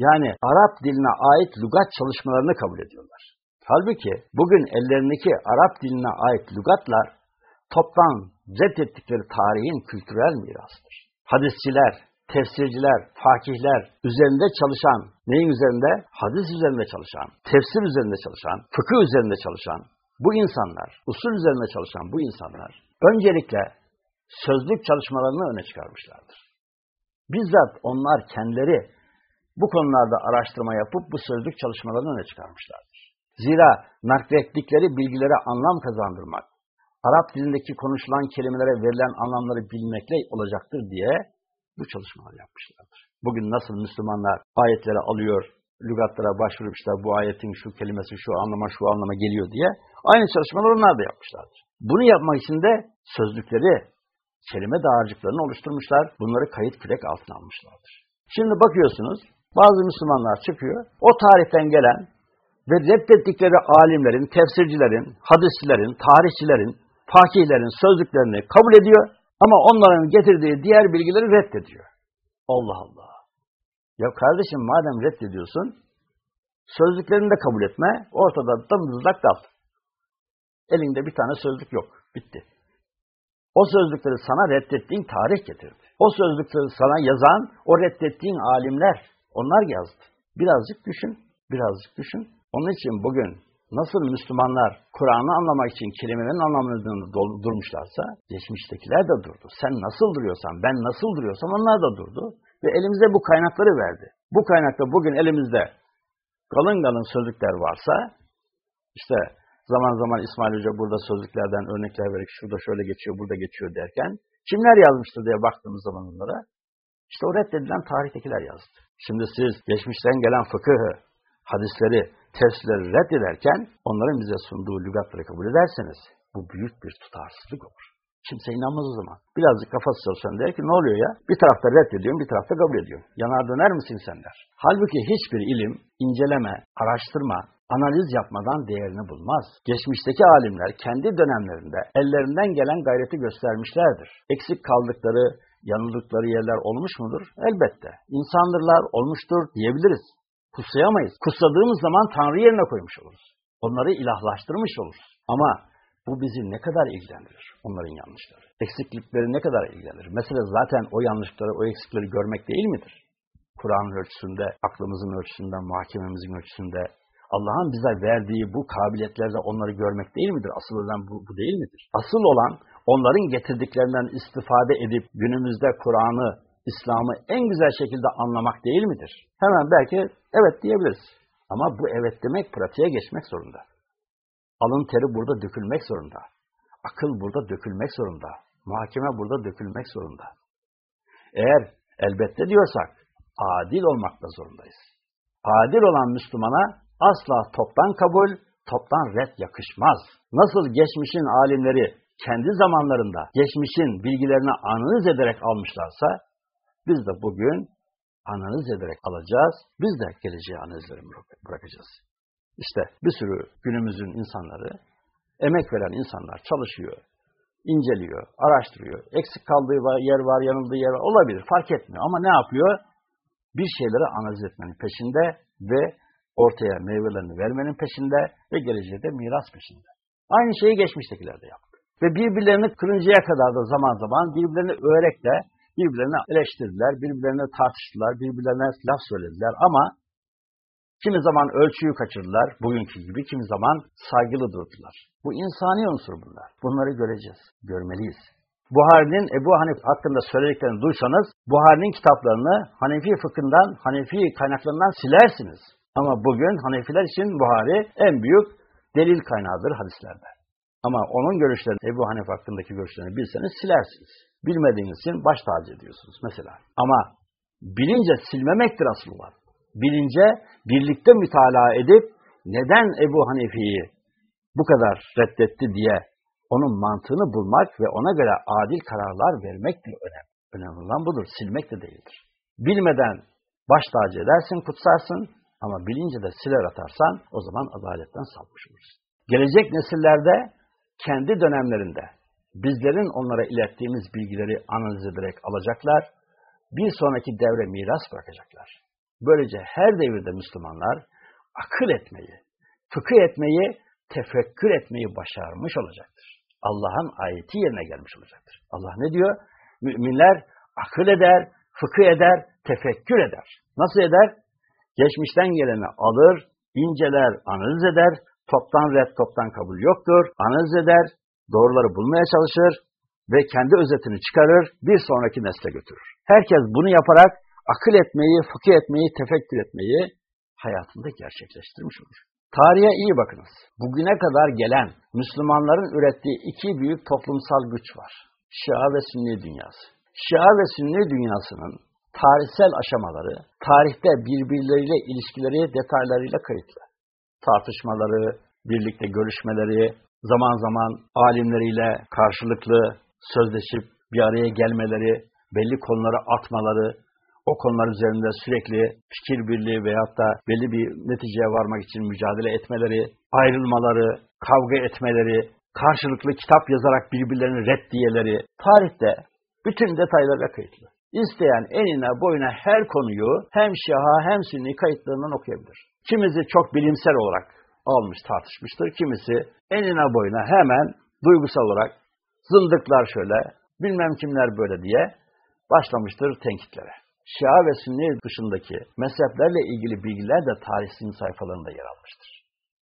yani Arap diline ait lügat çalışmalarını kabul ediyorlar. Halbuki bugün ellerindeki Arap diline ait lügatlar toptan reddettikleri tarihin kültürel mirasıdır. Hadisçiler, tefsirciler, fakihler üzerinde çalışan, neyin üzerinde? Hadis üzerinde çalışan, tefsir üzerinde çalışan, fıkıh üzerinde çalışan bu insanlar, usul üzerinde çalışan bu insanlar öncelikle sözlük çalışmalarını öne çıkarmışlardır. Bizzat onlar kendileri bu konularda araştırma yapıp bu sözlük çalışmalarını öne çıkarmışlardır. Zira naklettikleri bilgilere anlam kazandırmak, Arap dilindeki konuşulan kelimelere verilen anlamları bilmekle olacaktır diye bu çalışmalar yapmışlardır. Bugün nasıl Müslümanlar ayetleri alıyor, lügatlara başvurup işte bu ayetin şu kelimesi şu anlama şu anlama geliyor diye aynı çalışmalar onlar da yapmışlardır. Bunu yapmak için de sözlükleri, kelime dağarcıklarını oluşturmuşlar, bunları kayıt kürek altına almışlardır. Şimdi bakıyorsunuz, bazı Müslümanlar çıkıyor, o tarihten gelen ve reddettikleri alimlerin, tefsircilerin, hadisçilerin, tarihçilerin, fakihlerin sözlüklerini kabul ediyor ama onların getirdiği diğer bilgileri reddediyor. Allah Allah. Ya kardeşim madem reddediyorsun, sözlüklerini de kabul etme, ortada dımdızlak kal. Elinde bir tane sözlük yok, bitti. O sözlükleri sana reddettiğin tarih getirdi. O sözlükleri sana yazan, o reddettiğin alimler, onlar yazdı. Birazcık düşün, birazcık düşün. Onun için bugün nasıl Müslümanlar Kur'an'ı anlamak için kelimelerin anlamını durmuşlarsa, geçmiştekiler de durdu. Sen nasıl duruyorsan, ben nasıl duruyorsam onlar da durdu. Ve elimize bu kaynakları verdi. Bu kaynakta bugün elimizde kalın kalın sözlükler varsa, işte zaman zaman İsmail Hoca burada sözlüklerden örnekler vererek şurada şöyle geçiyor, burada geçiyor derken, kimler yazmıştır diye baktığımız zaman onlara, işte o reddedilen tarihtekiler yazdı. Şimdi siz geçmişten gelen fıkıhı, hadisleri, tefsirleri reddederken onların bize sunduğu lügatları kabul ederseniz bu büyük bir tutarsızlık olur. Kimse inanmaz o zaman. Birazcık kafası çalışan der ki ne oluyor ya? Bir tarafta reddediyorum, bir tarafta kabul ediyorum. Yanar döner misin sen der. Halbuki hiçbir ilim, inceleme, araştırma, analiz yapmadan değerini bulmaz. Geçmişteki alimler kendi dönemlerinde ellerinden gelen gayreti göstermişlerdir. Eksik kaldıkları, yanıldıkları yerler olmuş mudur? Elbette. İnsandırlar olmuştur diyebiliriz. Kutsayamayız. Kutsadığımız zaman Tanrı yerine koymuş oluruz. Onları ilahlaştırmış oluruz. Ama bu bizi ne kadar ilgilendirir? Onların yanlışları. Eksiklikleri ne kadar ilgilendirir? Mesela zaten o yanlışları, o eksikleri görmek değil midir? Kur'an'ın ölçüsünde, aklımızın ölçüsünde, mahkememizin ölçüsünde, Allah'ın bize verdiği bu kabiliyetlerde onları görmek değil midir? Asıl olan bu, bu değil midir? Asıl olan onların getirdiklerinden istifade edip günümüzde Kur'an'ı, İslam'ı en güzel şekilde anlamak değil midir? Hemen belki evet diyebiliriz. Ama bu evet demek pratiğe geçmek zorunda. Alın teri burada dökülmek zorunda. Akıl burada dökülmek zorunda. Muhakeme burada dökülmek zorunda. Eğer elbette diyorsak adil olmakta zorundayız. Adil olan Müslümana asla toptan kabul, toptan red yakışmaz. Nasıl geçmişin alimleri kendi zamanlarında geçmişin bilgilerini analiz ederek almışlarsa, biz de bugün analiz ederek alacağız, biz de geleceği analizleri bırakacağız. İşte bir sürü günümüzün insanları emek veren insanlar çalışıyor, inceliyor, araştırıyor. Eksik kaldığı yer var, yanıldığı yer var. Olabilir, fark etmiyor. Ama ne yapıyor? Bir şeyleri analiz etmenin peşinde ve ortaya meyvelerini vermenin peşinde ve geleceğe miras peşinde. Aynı şeyi geçmiştekiler de yaptı. Ve birbirlerini kırıncaya kadar da zaman zaman birbirlerini öğrekle birbirlerini eleştirdiler, birbirlerini tartıştılar, birbirlerine laf söylediler ama kimi zaman ölçüyü kaçırdılar, bugünkü gibi, kimi zaman saygılı durdular. Bu insani unsur bunlar. Bunları göreceğiz, görmeliyiz. Buhari'nin Ebu Hanif hakkında söylediklerini duysanız, Buhari'nin kitaplarını Hanefi fıkhından, Hanefi kaynaklarından silersiniz. Ama bugün Hanefiler için Buhari en büyük delil kaynağıdır hadislerde. Ama onun görüşlerini, Ebu Hanif hakkındaki görüşlerini bilseniz silersiniz. Bilmediğiniz için baş tacı ediyorsunuz mesela. Ama bilince silmemektir asıl olan. Bilince birlikte mütalaa edip neden Ebu Hanifi'yi bu kadar reddetti diye onun mantığını bulmak ve ona göre adil kararlar vermektir önemli. Önemli olan budur, silmek de değildir. Bilmeden baş tacı edersin, kutsarsın ama bilince de siler atarsan o zaman adaletten sapmış olursun. Gelecek nesillerde kendi dönemlerinde bizlerin onlara ilettiğimiz bilgileri analiz ederek alacaklar, bir sonraki devre miras bırakacaklar. Böylece her devirde Müslümanlar akıl etmeyi, fıkıh etmeyi, tefekkür etmeyi başarmış olacaktır. Allah'ın ayeti yerine gelmiş olacaktır. Allah ne diyor? Müminler akıl eder, fıkıh eder, tefekkür eder. Nasıl eder? Geçmişten geleni alır, inceler, analiz eder, toptan red, toptan kabul yoktur, analiz eder, doğruları bulmaya çalışır ve kendi özetini çıkarır, bir sonraki nesle götürür. Herkes bunu yaparak akıl etmeyi, fıkıh etmeyi, tefekkür etmeyi hayatında gerçekleştirmiş olur. Tarihe iyi bakınız. Bugüne kadar gelen Müslümanların ürettiği iki büyük toplumsal güç var. Şia ve Sünni dünyası. Şia ve Sünni dünyasının tarihsel aşamaları, tarihte birbirleriyle ilişkileri detaylarıyla kayıtlı. Tartışmaları, birlikte görüşmeleri, zaman zaman alimleriyle karşılıklı sözleşip bir araya gelmeleri, belli konuları atmaları, o konular üzerinde sürekli fikir birliği veyahut da belli bir neticeye varmak için mücadele etmeleri, ayrılmaları, kavga etmeleri, karşılıklı kitap yazarak birbirlerini reddiyeleri, tarihte bütün detaylarla kayıtlı. İsteyen enine boyuna her konuyu hem Şiha hem Sünni kayıtlarından okuyabilir. Kimisi çok bilimsel olarak almış tartışmıştır. Kimisi enine boyuna hemen duygusal olarak zındıklar şöyle, bilmem kimler böyle diye başlamıştır tenkitlere. Şia ve Sünni dışındaki mezheplerle ilgili bilgiler de tarihsin sayfalarında yer almıştır.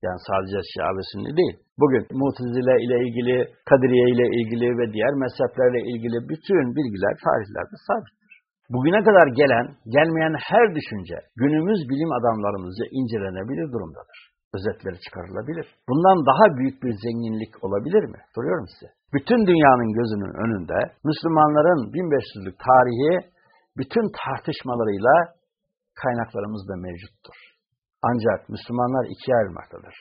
Yani sadece Şia ve Sünni değil. Bugün Mutezile ile ilgili, Kadiriye ile ilgili ve diğer mezheplerle ilgili bütün bilgiler tarihlerde sabittir. Bugüne kadar gelen, gelmeyen her düşünce günümüz bilim adamlarımızca incelenebilir durumdadır. Özetleri çıkarılabilir. Bundan daha büyük bir zenginlik olabilir mi? Soruyorum size. Bütün dünyanın gözünün önünde Müslümanların 1500'lük tarihi bütün tartışmalarıyla kaynaklarımızda mevcuttur. Ancak Müslümanlar ikiye ayrılmaktadır.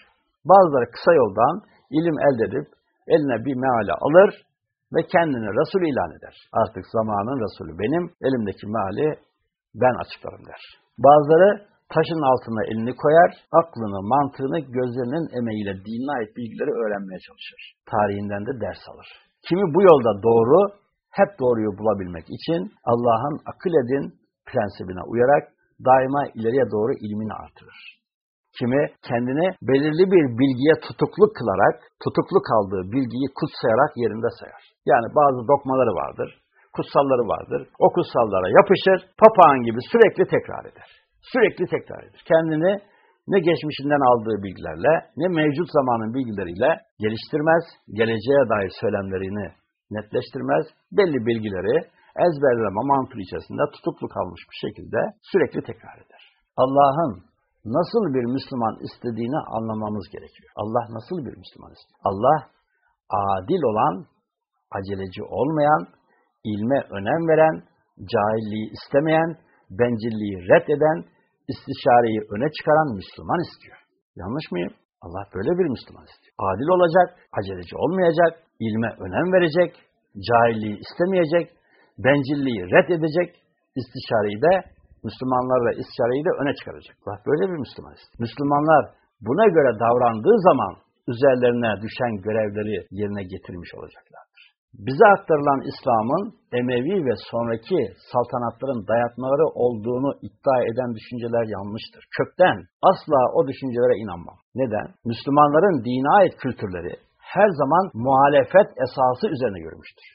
Bazıları kısa yoldan ilim elde edip eline bir meale alır ve kendini Resul ilan eder. Artık zamanın Resulü benim, elimdeki meali ben açıklarım der. Bazıları taşın altına elini koyar, aklını, mantığını gözlerinin emeğiyle dinine ait bilgileri öğrenmeye çalışır. Tarihinden de ders alır. Kimi bu yolda doğru, hep doğruyu bulabilmek için Allah'ın akıl edin prensibine uyarak daima ileriye doğru ilmini artırır. Kimi kendini belirli bir bilgiye tutuklu kılarak, tutuklu kaldığı bilgiyi kutsayarak yerinde sayar. Yani bazı dokmaları vardır, kutsalları vardır. O kutsallara yapışır, papağan gibi sürekli tekrar eder. Sürekli tekrar eder. Kendini ne geçmişinden aldığı bilgilerle, ne mevcut zamanın bilgileriyle geliştirmez, geleceğe dair söylemlerini netleştirmez, belli bilgileri ezberleme mantığı içerisinde tutuklu kalmış bir şekilde sürekli tekrar eder. Allah'ın nasıl bir Müslüman istediğini anlamamız gerekiyor. Allah nasıl bir Müslüman istiyor? Allah adil olan, aceleci olmayan, ilme önem veren, cahilliği istemeyen, bencilliği red eden, istişareyi öne çıkaran Müslüman istiyor. Yanlış mıyım? Allah böyle bir Müslüman istiyor. Adil olacak, aceleci olmayacak, ilme önem verecek, cahilliği istemeyecek, bencilliği red edecek, istişareyi de Müslümanlarla istişareyi de öne çıkaracak. Allah böyle bir Müslüman istiyor. Müslümanlar buna göre davrandığı zaman üzerlerine düşen görevleri yerine getirmiş olacaklardır. Bize aktarılan İslam'ın Emevi ve sonraki saltanatların dayatmaları olduğunu iddia eden düşünceler yanlıştır. Kökten asla o düşüncelere inanmam. Neden? Müslümanların dine ait kültürleri her zaman muhalefet esası üzerine yürümüştür.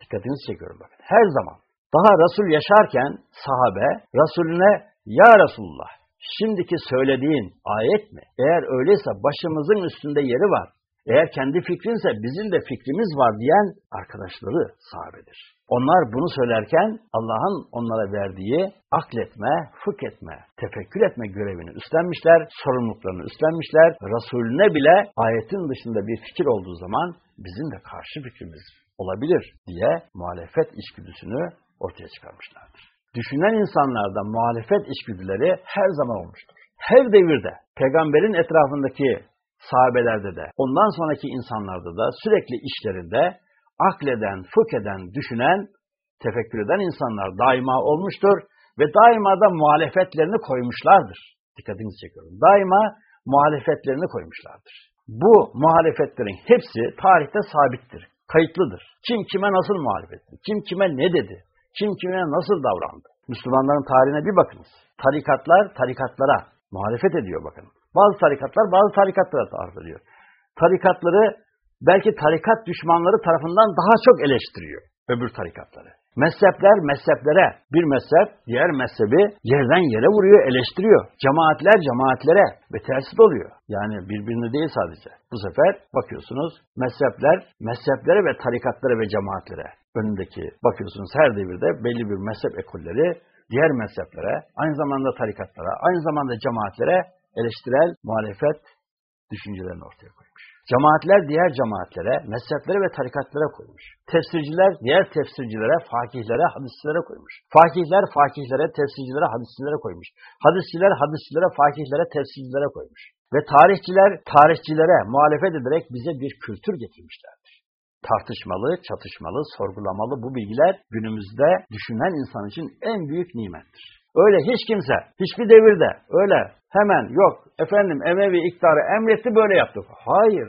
Dikkatinizi çekiyorum bakın. Her zaman. Daha Resul yaşarken sahabe Resulüne Ya Resulullah şimdiki söylediğin ayet mi? Eğer öyleyse başımızın üstünde yeri var. Eğer kendi fikrinse bizim de fikrimiz var diyen arkadaşları sahabedir. Onlar bunu söylerken Allah'ın onlara verdiği akletme, fıkh etme, tefekkür etme görevini üstlenmişler, sorumluluklarını üstlenmişler. Resulüne bile ayetin dışında bir fikir olduğu zaman bizim de karşı fikrimiz olabilir diye muhalefet içgüdüsünü ortaya çıkarmışlardır. Düşünen insanlarda muhalefet içgüdüleri her zaman olmuştur. Her devirde peygamberin etrafındaki sahabelerde de, ondan sonraki insanlarda da sürekli işlerinde akleden, fıkheden, düşünen, tefekkür eden insanlar daima olmuştur ve daima da muhalefetlerini koymuşlardır. Dikkatinizi çekiyorum. Daima muhalefetlerini koymuşlardır. Bu muhalefetlerin hepsi tarihte sabittir, kayıtlıdır. Kim kime nasıl muhalefet etti, kim kime ne dedi, kim kime nasıl davrandı. Müslümanların tarihine bir bakınız. Tarikatlar tarikatlara muhalefet ediyor bakın. Bazı tarikatlar bazı tarikatlara tarif ediyor. Tarikatları belki tarikat düşmanları tarafından daha çok eleştiriyor öbür tarikatları. Mezhepler mezheplere, bir mezhep diğer mezhebi yerden yere vuruyor, eleştiriyor. Cemaatler cemaatlere ve tersi oluyor. Yani birbirini değil sadece. Bu sefer bakıyorsunuz mezhepler mezheplere ve tarikatlara ve cemaatlere önündeki bakıyorsunuz her devirde belli bir mezhep ekolleri diğer mezheplere, aynı zamanda tarikatlara, aynı zamanda cemaatlere eleştirel muhalefet düşüncelerini ortaya koymuş. Cemaatler diğer cemaatlere, mezheplere ve tarikatlara koymuş. Tefsirciler diğer tefsircilere, fakihlere, hadisçilere koymuş. Fakihler fakihlere, tefsircilere, hadisçilere koymuş. Hadisçiler hadisçilere, fakihlere, tefsircilere koymuş. Ve tarihçiler tarihçilere muhalefet ederek bize bir kültür getirmişlerdir. Tartışmalı, çatışmalı, sorgulamalı bu bilgiler günümüzde düşünen insan için en büyük nimettir. Öyle hiç kimse, hiçbir devirde öyle hemen yok efendim Emevi iktidarı emretti böyle yaptık. Hayır.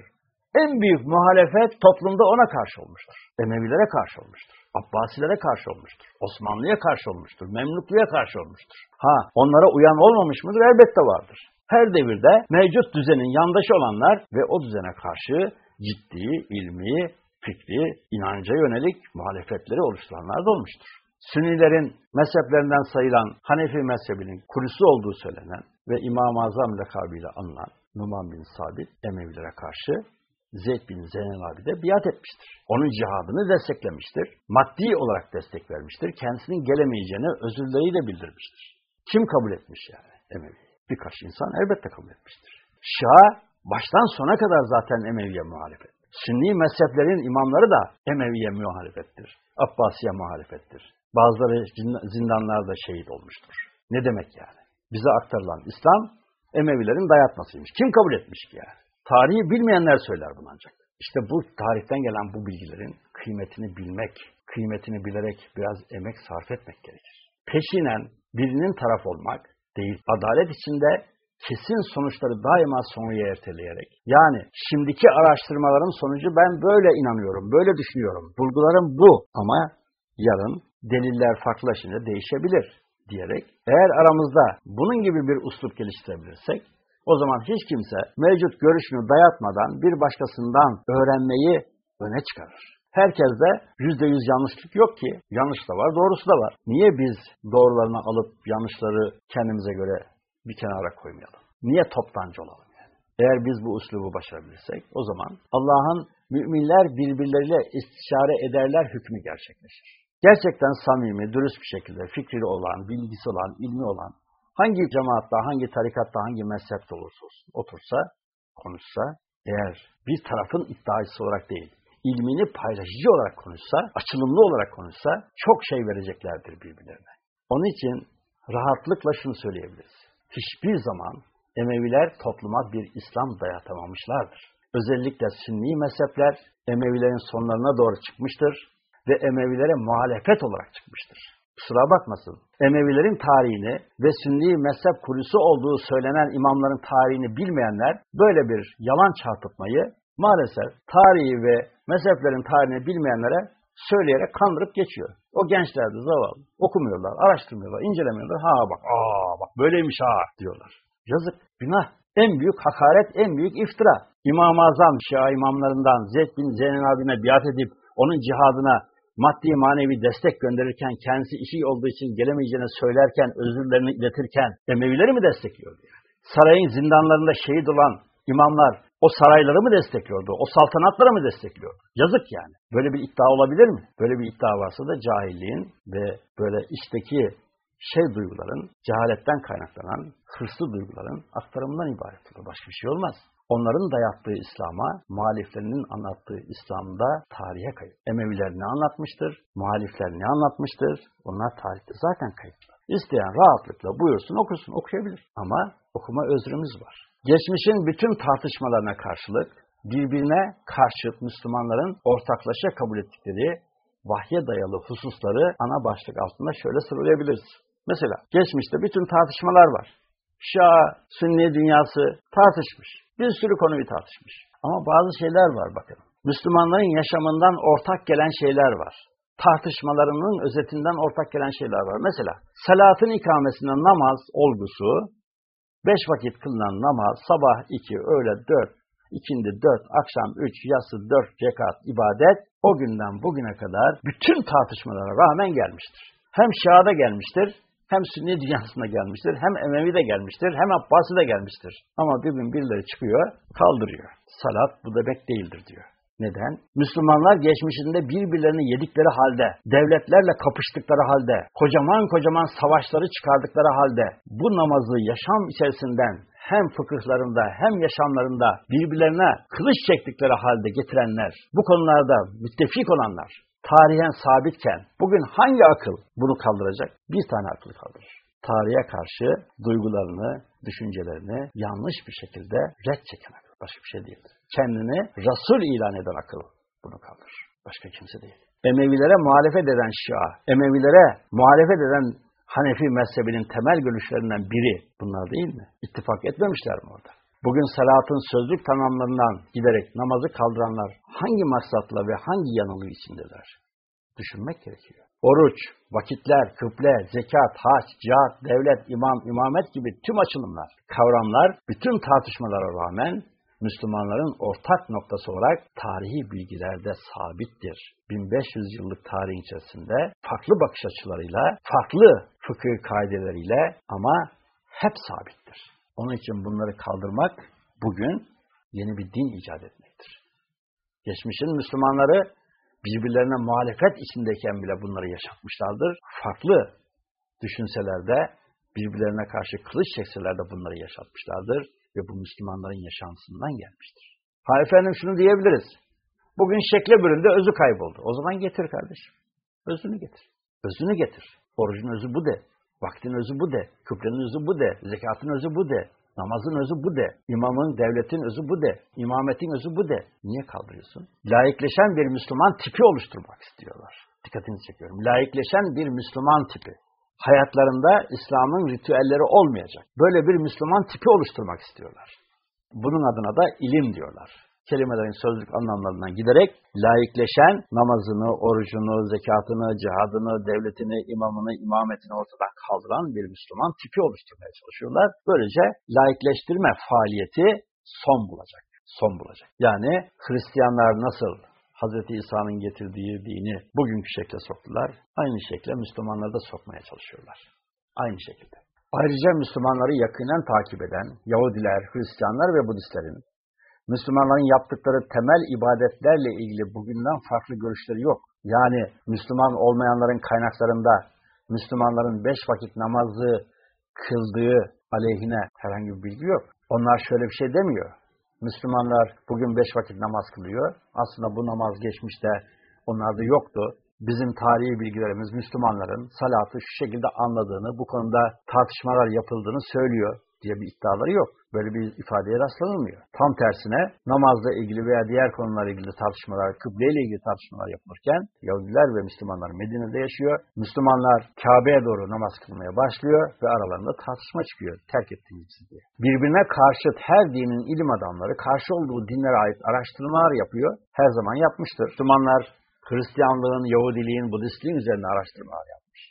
En büyük muhalefet toplumda ona karşı olmuştur. Emevilere karşı olmuştur. Abbasilere karşı olmuştur. Osmanlı'ya karşı olmuştur. Memluklu'ya karşı olmuştur. Ha onlara uyan olmamış mıdır? Elbette vardır. Her devirde mevcut düzenin yandaşı olanlar ve o düzene karşı ciddi, ilmi, fikri, inanca yönelik muhalefetleri oluşturanlar da olmuştur. Sünnilerin mezheplerinden sayılan Hanefi mezhebinin kurusu olduğu söylenen ve İmam-ı Azam lakabıyla anılan Numan bin Sabit Emevilere karşı Zeyd bin Zeynel abi de biat etmiştir. Onun cihadını desteklemiştir. Maddi olarak destek vermiştir. Kendisinin gelemeyeceğini özürleriyle bildirmiştir. Kim kabul etmiş yani Emevi? Birkaç insan elbette kabul etmiştir. Şah baştan sona kadar zaten Emevi'ye muhalefet. Sünni mezheplerin imamları da Emevi'ye muhalefettir. Abbasiye muhalefettir. Bazıları zindanlarda şehit olmuştur. Ne demek yani? Bize aktarılan İslam Emevilerin dayatmasıymış. Kim kabul etmiş ki yani? Tarihi bilmeyenler söyler bunu ancak. İşte bu tarihten gelen bu bilgilerin kıymetini bilmek, kıymetini bilerek biraz emek sarf etmek gerekir. Peşinen birinin taraf olmak değil, adalet içinde kesin sonuçları daima sonraya erteleyerek. Yani şimdiki araştırmaların sonucu ben böyle inanıyorum, böyle düşünüyorum. Bulgularım bu ama yarın deliller farklılaşınca değişebilir diyerek eğer aramızda bunun gibi bir uslup geliştirebilirsek o zaman hiç kimse mevcut görüşünü dayatmadan bir başkasından öğrenmeyi öne çıkarır. Herkeste yüzde yüz yanlışlık yok ki. Yanlış da var, doğrusu da var. Niye biz doğrularını alıp yanlışları kendimize göre bir kenara koymayalım? Niye toptancı olalım yani? Eğer biz bu uslubu başarabilirsek o zaman Allah'ın müminler birbirleriyle istişare ederler hükmü gerçekleşir. Gerçekten samimi, dürüst bir şekilde fikri olan, bilgisi olan, ilmi olan, hangi cemaatta, hangi tarikatta, hangi mezhepte olursa olsun, otursa, konuşsa, eğer bir tarafın iddiacısı olarak değil, ilmini paylaşıcı olarak konuşsa, açılımlı olarak konuşsa, çok şey vereceklerdir birbirlerine. Onun için rahatlıkla şunu söyleyebiliriz. Hiçbir zaman Emeviler topluma bir İslam dayatamamışlardır. Özellikle Sünni mezhepler Emevilerin sonlarına doğru çıkmıştır ve Emevilere muhalefet olarak çıkmıştır. kusura bakmasın. Emevilerin tarihini ve Sünni mezhep kurusu olduğu söylenen imamların tarihini bilmeyenler böyle bir yalan çarpıtmayı maalesef tarihi ve mezheplerin tarihini bilmeyenlere söyleyerek kandırıp geçiyor. O gençler de zavallı. Okumuyorlar, araştırmıyorlar, incelemiyorlar. Ha bak, aa bak böyleymiş ha diyorlar. Yazık, günah. En büyük hakaret, en büyük iftira. İmam-ı Azam Şia imamlarından Zeyd bin Zeynel abine biat edip onun cihadına maddi manevi destek gönderirken kendisi işi olduğu için gelemeyeceğini söylerken, özürlerini iletirken Emevileri mi destekliyordu yani? Sarayın zindanlarında şehit olan imamlar o sarayları mı destekliyordu? O saltanatları mı destekliyordu? Yazık yani. Böyle bir iddia olabilir mi? Böyle bir iddia varsa da cahilliğin ve böyle içteki şey duyguların, cehaletten kaynaklanan hırslı duyguların aktarımından ibaret olur. Başka bir şey olmaz. Onların dayattığı İslam'a, muhaliflerinin anlattığı İslam'da tarihe kayıp. Emeviler ne anlatmıştır? Muhalifler ne anlatmıştır? Onlar tarihte zaten kayıtlar. İsteyen rahatlıkla buyursun okusun, okuyabilir. Ama okuma özrümüz var. Geçmişin bütün tartışmalarına karşılık, birbirine karşıt Müslümanların ortaklaşa kabul ettikleri vahye dayalı hususları ana başlık altında şöyle sıralayabiliriz. Mesela geçmişte bütün tartışmalar var. Şia, Sünni dünyası tartışmış. Bir sürü konuyu tartışmış. Ama bazı şeyler var bakın. Müslümanların yaşamından ortak gelen şeyler var. Tartışmalarının özetinden ortak gelen şeyler var. Mesela salatın ikamesinde namaz olgusu, beş vakit kılınan namaz, sabah iki, öğle dört, ikindi dört, akşam üç, yası dört rekat ibadet o günden bugüne kadar bütün tartışmalara rağmen gelmiştir. Hem Şia'da gelmiştir, hem Sünni dünyasında gelmiştir, hem Emevi de gelmiştir, hem Abbasi de gelmiştir. Ama bir gün birileri çıkıyor, kaldırıyor. Salat bu demek değildir diyor. Neden? Müslümanlar geçmişinde birbirlerini yedikleri halde, devletlerle kapıştıkları halde, kocaman kocaman savaşları çıkardıkları halde bu namazı yaşam içerisinden hem fıkıhlarında hem yaşamlarında birbirlerine kılıç çektikleri halde getirenler, bu konularda müttefik olanlar, tarihen sabitken bugün hangi akıl bunu kaldıracak? Bir tane akıl kaldırır. Tarihe karşı duygularını, düşüncelerini yanlış bir şekilde red çeken akıl. Başka bir şey değildir. Kendini Resul ilan eden akıl bunu kaldırır. Başka kimse değil. Emevilere muhalefet eden Şia, Emevilere muhalefet eden Hanefi mezhebinin temel görüşlerinden biri bunlar değil mi? İttifak etmemişler mi orada? Bugün salatın sözlük tamamlarından giderek namazı kaldıranlar hangi maksatla ve hangi yanılığı içindeler? Düşünmek gerekiyor. Oruç, vakitler, kıble, zekat, haç, cihat, devlet, imam, imamet gibi tüm açılımlar, kavramlar bütün tartışmalara rağmen Müslümanların ortak noktası olarak tarihi bilgilerde sabittir. 1500 yıllık tarih içerisinde farklı bakış açılarıyla, farklı fıkıh kaideleriyle ama hep sabittir. Onun için bunları kaldırmak bugün yeni bir din icat etmektir. Geçmişin Müslümanları birbirlerine muhalefet içindeyken bile bunları yaşatmışlardır. Farklı düşünselerde birbirlerine karşı kılıç çekseler de bunları yaşatmışlardır ve bu Müslümanların yaşantısından gelmiştir. Ha efendim şunu diyebiliriz. Bugün şekle büründü, özü kayboldu. O zaman getir kardeşim. Özünü getir. Özünü getir. Orucun özü bu de. Vaktin özü bu de. Kıblenin özü bu de. Zekatın özü bu de. Namazın özü bu de. İmamın, devletin özü bu de. İmametin özü bu de. Niye kaldırıyorsun? Layıkleşen bir Müslüman tipi oluşturmak istiyorlar. Dikkatinizi çekiyorum. Layıkleşen bir Müslüman tipi hayatlarında İslam'ın ritüelleri olmayacak. Böyle bir Müslüman tipi oluşturmak istiyorlar. Bunun adına da ilim diyorlar. Kelimelerin sözlük anlamlarından giderek layıkleşen namazını, orucunu, zekatını, cihadını, devletini, imamını, imametini ortadan kaldıran bir Müslüman tipi oluşturmaya çalışıyorlar. Böylece layıkleştirme faaliyeti son bulacak. Son bulacak. Yani Hristiyanlar nasıl Hz. İsa'nın getirdiği dini bugünkü şekle soktular. Aynı şekle Müslümanları da sokmaya çalışıyorlar. Aynı şekilde. Ayrıca Müslümanları yakinen takip eden Yahudiler, Hristiyanlar ve Budistlerin Müslümanların yaptıkları temel ibadetlerle ilgili bugünden farklı görüşleri yok. Yani Müslüman olmayanların kaynaklarında Müslümanların beş vakit namazı kıldığı aleyhine herhangi bir bilgi yok. Onlar şöyle bir şey demiyor. Müslümanlar bugün beş vakit namaz kılıyor. Aslında bu namaz geçmişte onlarda yoktu. Bizim tarihi bilgilerimiz Müslümanların salatı şu şekilde anladığını, bu konuda tartışmalar yapıldığını söylüyor. Diye bir iddiaları yok. Böyle bir ifadeye rastlanılmıyor. Tam tersine namazla ilgili veya diğer konularla ilgili tartışmalar, kıbleyle ilgili tartışmalar yapılırken Yahudiler ve Müslümanlar Medine'de yaşıyor. Müslümanlar Kabe'ye doğru namaz kılmaya başlıyor ve aralarında tartışma çıkıyor. Terk ettiğiniz diye. Birbirine karşıt her dinin ilim adamları karşı olduğu dinlere ait araştırmalar yapıyor. Her zaman yapmıştır. Müslümanlar Hristiyanlığın, Yahudiliğin, Budistliğin üzerine araştırmalar yapmış.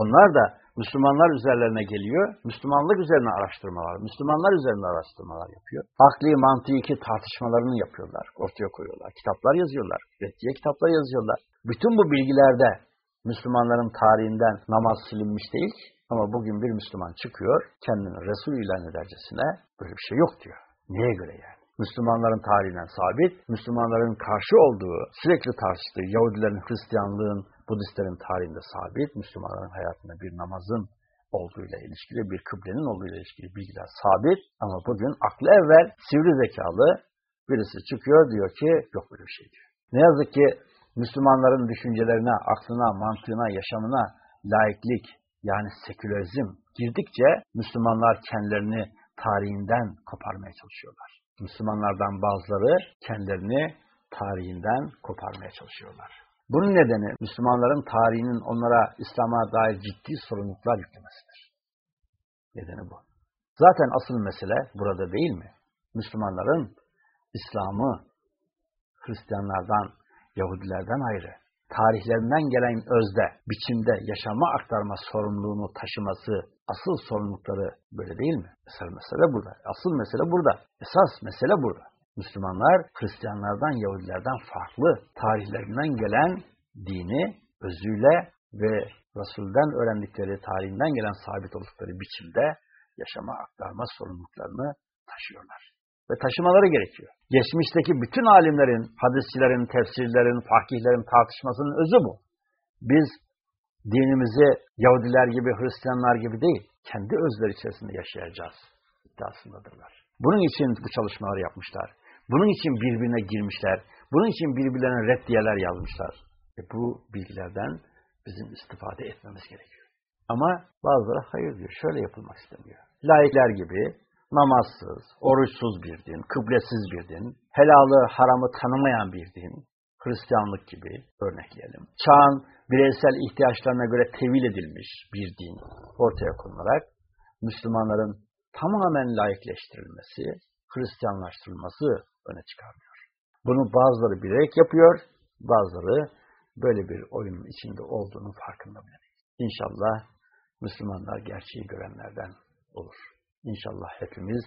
Onlar da Müslümanlar üzerlerine geliyor, Müslümanlık üzerine araştırmalar, Müslümanlar üzerine araştırmalar yapıyor. Akli, mantıki tartışmalarını yapıyorlar, ortaya koyuyorlar. Kitaplar yazıyorlar, reddiye kitaplar yazıyorlar. Bütün bu bilgilerde Müslümanların tarihinden namaz silinmiş değil ama bugün bir Müslüman çıkıyor, kendini Resul ilan edercesine böyle bir şey yok diyor. Neye göre yani? Müslümanların tarihinden sabit, Müslümanların karşı olduğu, sürekli tartıştığı Yahudilerin, Hristiyanlığın, Budistlerin tarihinde sabit, Müslümanların hayatında bir namazın olduğuyla ilişkili, bir kıblenin olduğuyla ilişkili bilgiler sabit. Ama bugün aklı evvel sivri zekalı birisi çıkıyor diyor ki yok böyle bir şey diyor. Ne yazık ki Müslümanların düşüncelerine, aklına, mantığına, yaşamına laiklik yani sekülerizm girdikçe Müslümanlar kendilerini tarihinden koparmaya çalışıyorlar. Müslümanlardan bazıları kendilerini tarihinden koparmaya çalışıyorlar. Bunun nedeni Müslümanların tarihinin onlara İslam'a dair ciddi sorumluluklar yüklemesidir. Nedeni bu. Zaten asıl mesele burada değil mi? Müslümanların İslam'ı Hristiyanlardan, Yahudilerden ayrı, tarihlerinden gelen özde, biçimde yaşama aktarma sorumluluğunu taşıması asıl sorumlulukları böyle değil mi? Esas mesele burada. Asıl mesele burada. Esas mesele burada. Müslümanlar Hristiyanlardan, Yahudilerden farklı tarihlerinden gelen dini özüyle ve Resul'den öğrendikleri, tarihinden gelen sabit oldukları biçimde yaşama aktarma sorumluluklarını taşıyorlar. Ve taşımaları gerekiyor. Geçmişteki bütün alimlerin, hadisçilerin, tefsirlerin, fakihlerin tartışmasının özü bu. Biz dinimizi Yahudiler gibi, Hristiyanlar gibi değil, kendi özleri içerisinde yaşayacağız iddiasındadırlar. Bunun için bu çalışmaları yapmışlar. Bunun için birbirine girmişler. Bunun için birbirlerine reddiyeler yazmışlar. E bu bilgilerden bizim istifade etmemiz gerekiyor. Ama bazıları hayır diyor. Şöyle yapılmak istemiyor. Laikler gibi namazsız, oruçsuz bir din, kıblesiz bir din, helalı, haramı tanımayan bir din, Hristiyanlık gibi örnekleyelim. Çağın bireysel ihtiyaçlarına göre tevil edilmiş bir din ortaya konularak Müslümanların tamamen laikleştirilmesi, Hristiyanlaştırılması öne çıkarmıyor. Bunu bazıları bilerek yapıyor, bazıları böyle bir oyunun içinde olduğunu farkında bile değil. İnşallah Müslümanlar gerçeği görenlerden olur. İnşallah hepimiz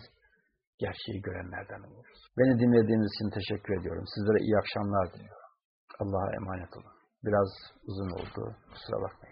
gerçeği görenlerden oluruz. Beni dinlediğiniz için teşekkür ediyorum. Sizlere iyi akşamlar diliyorum. Allah'a emanet olun. Biraz uzun oldu. Kusura bakmayın.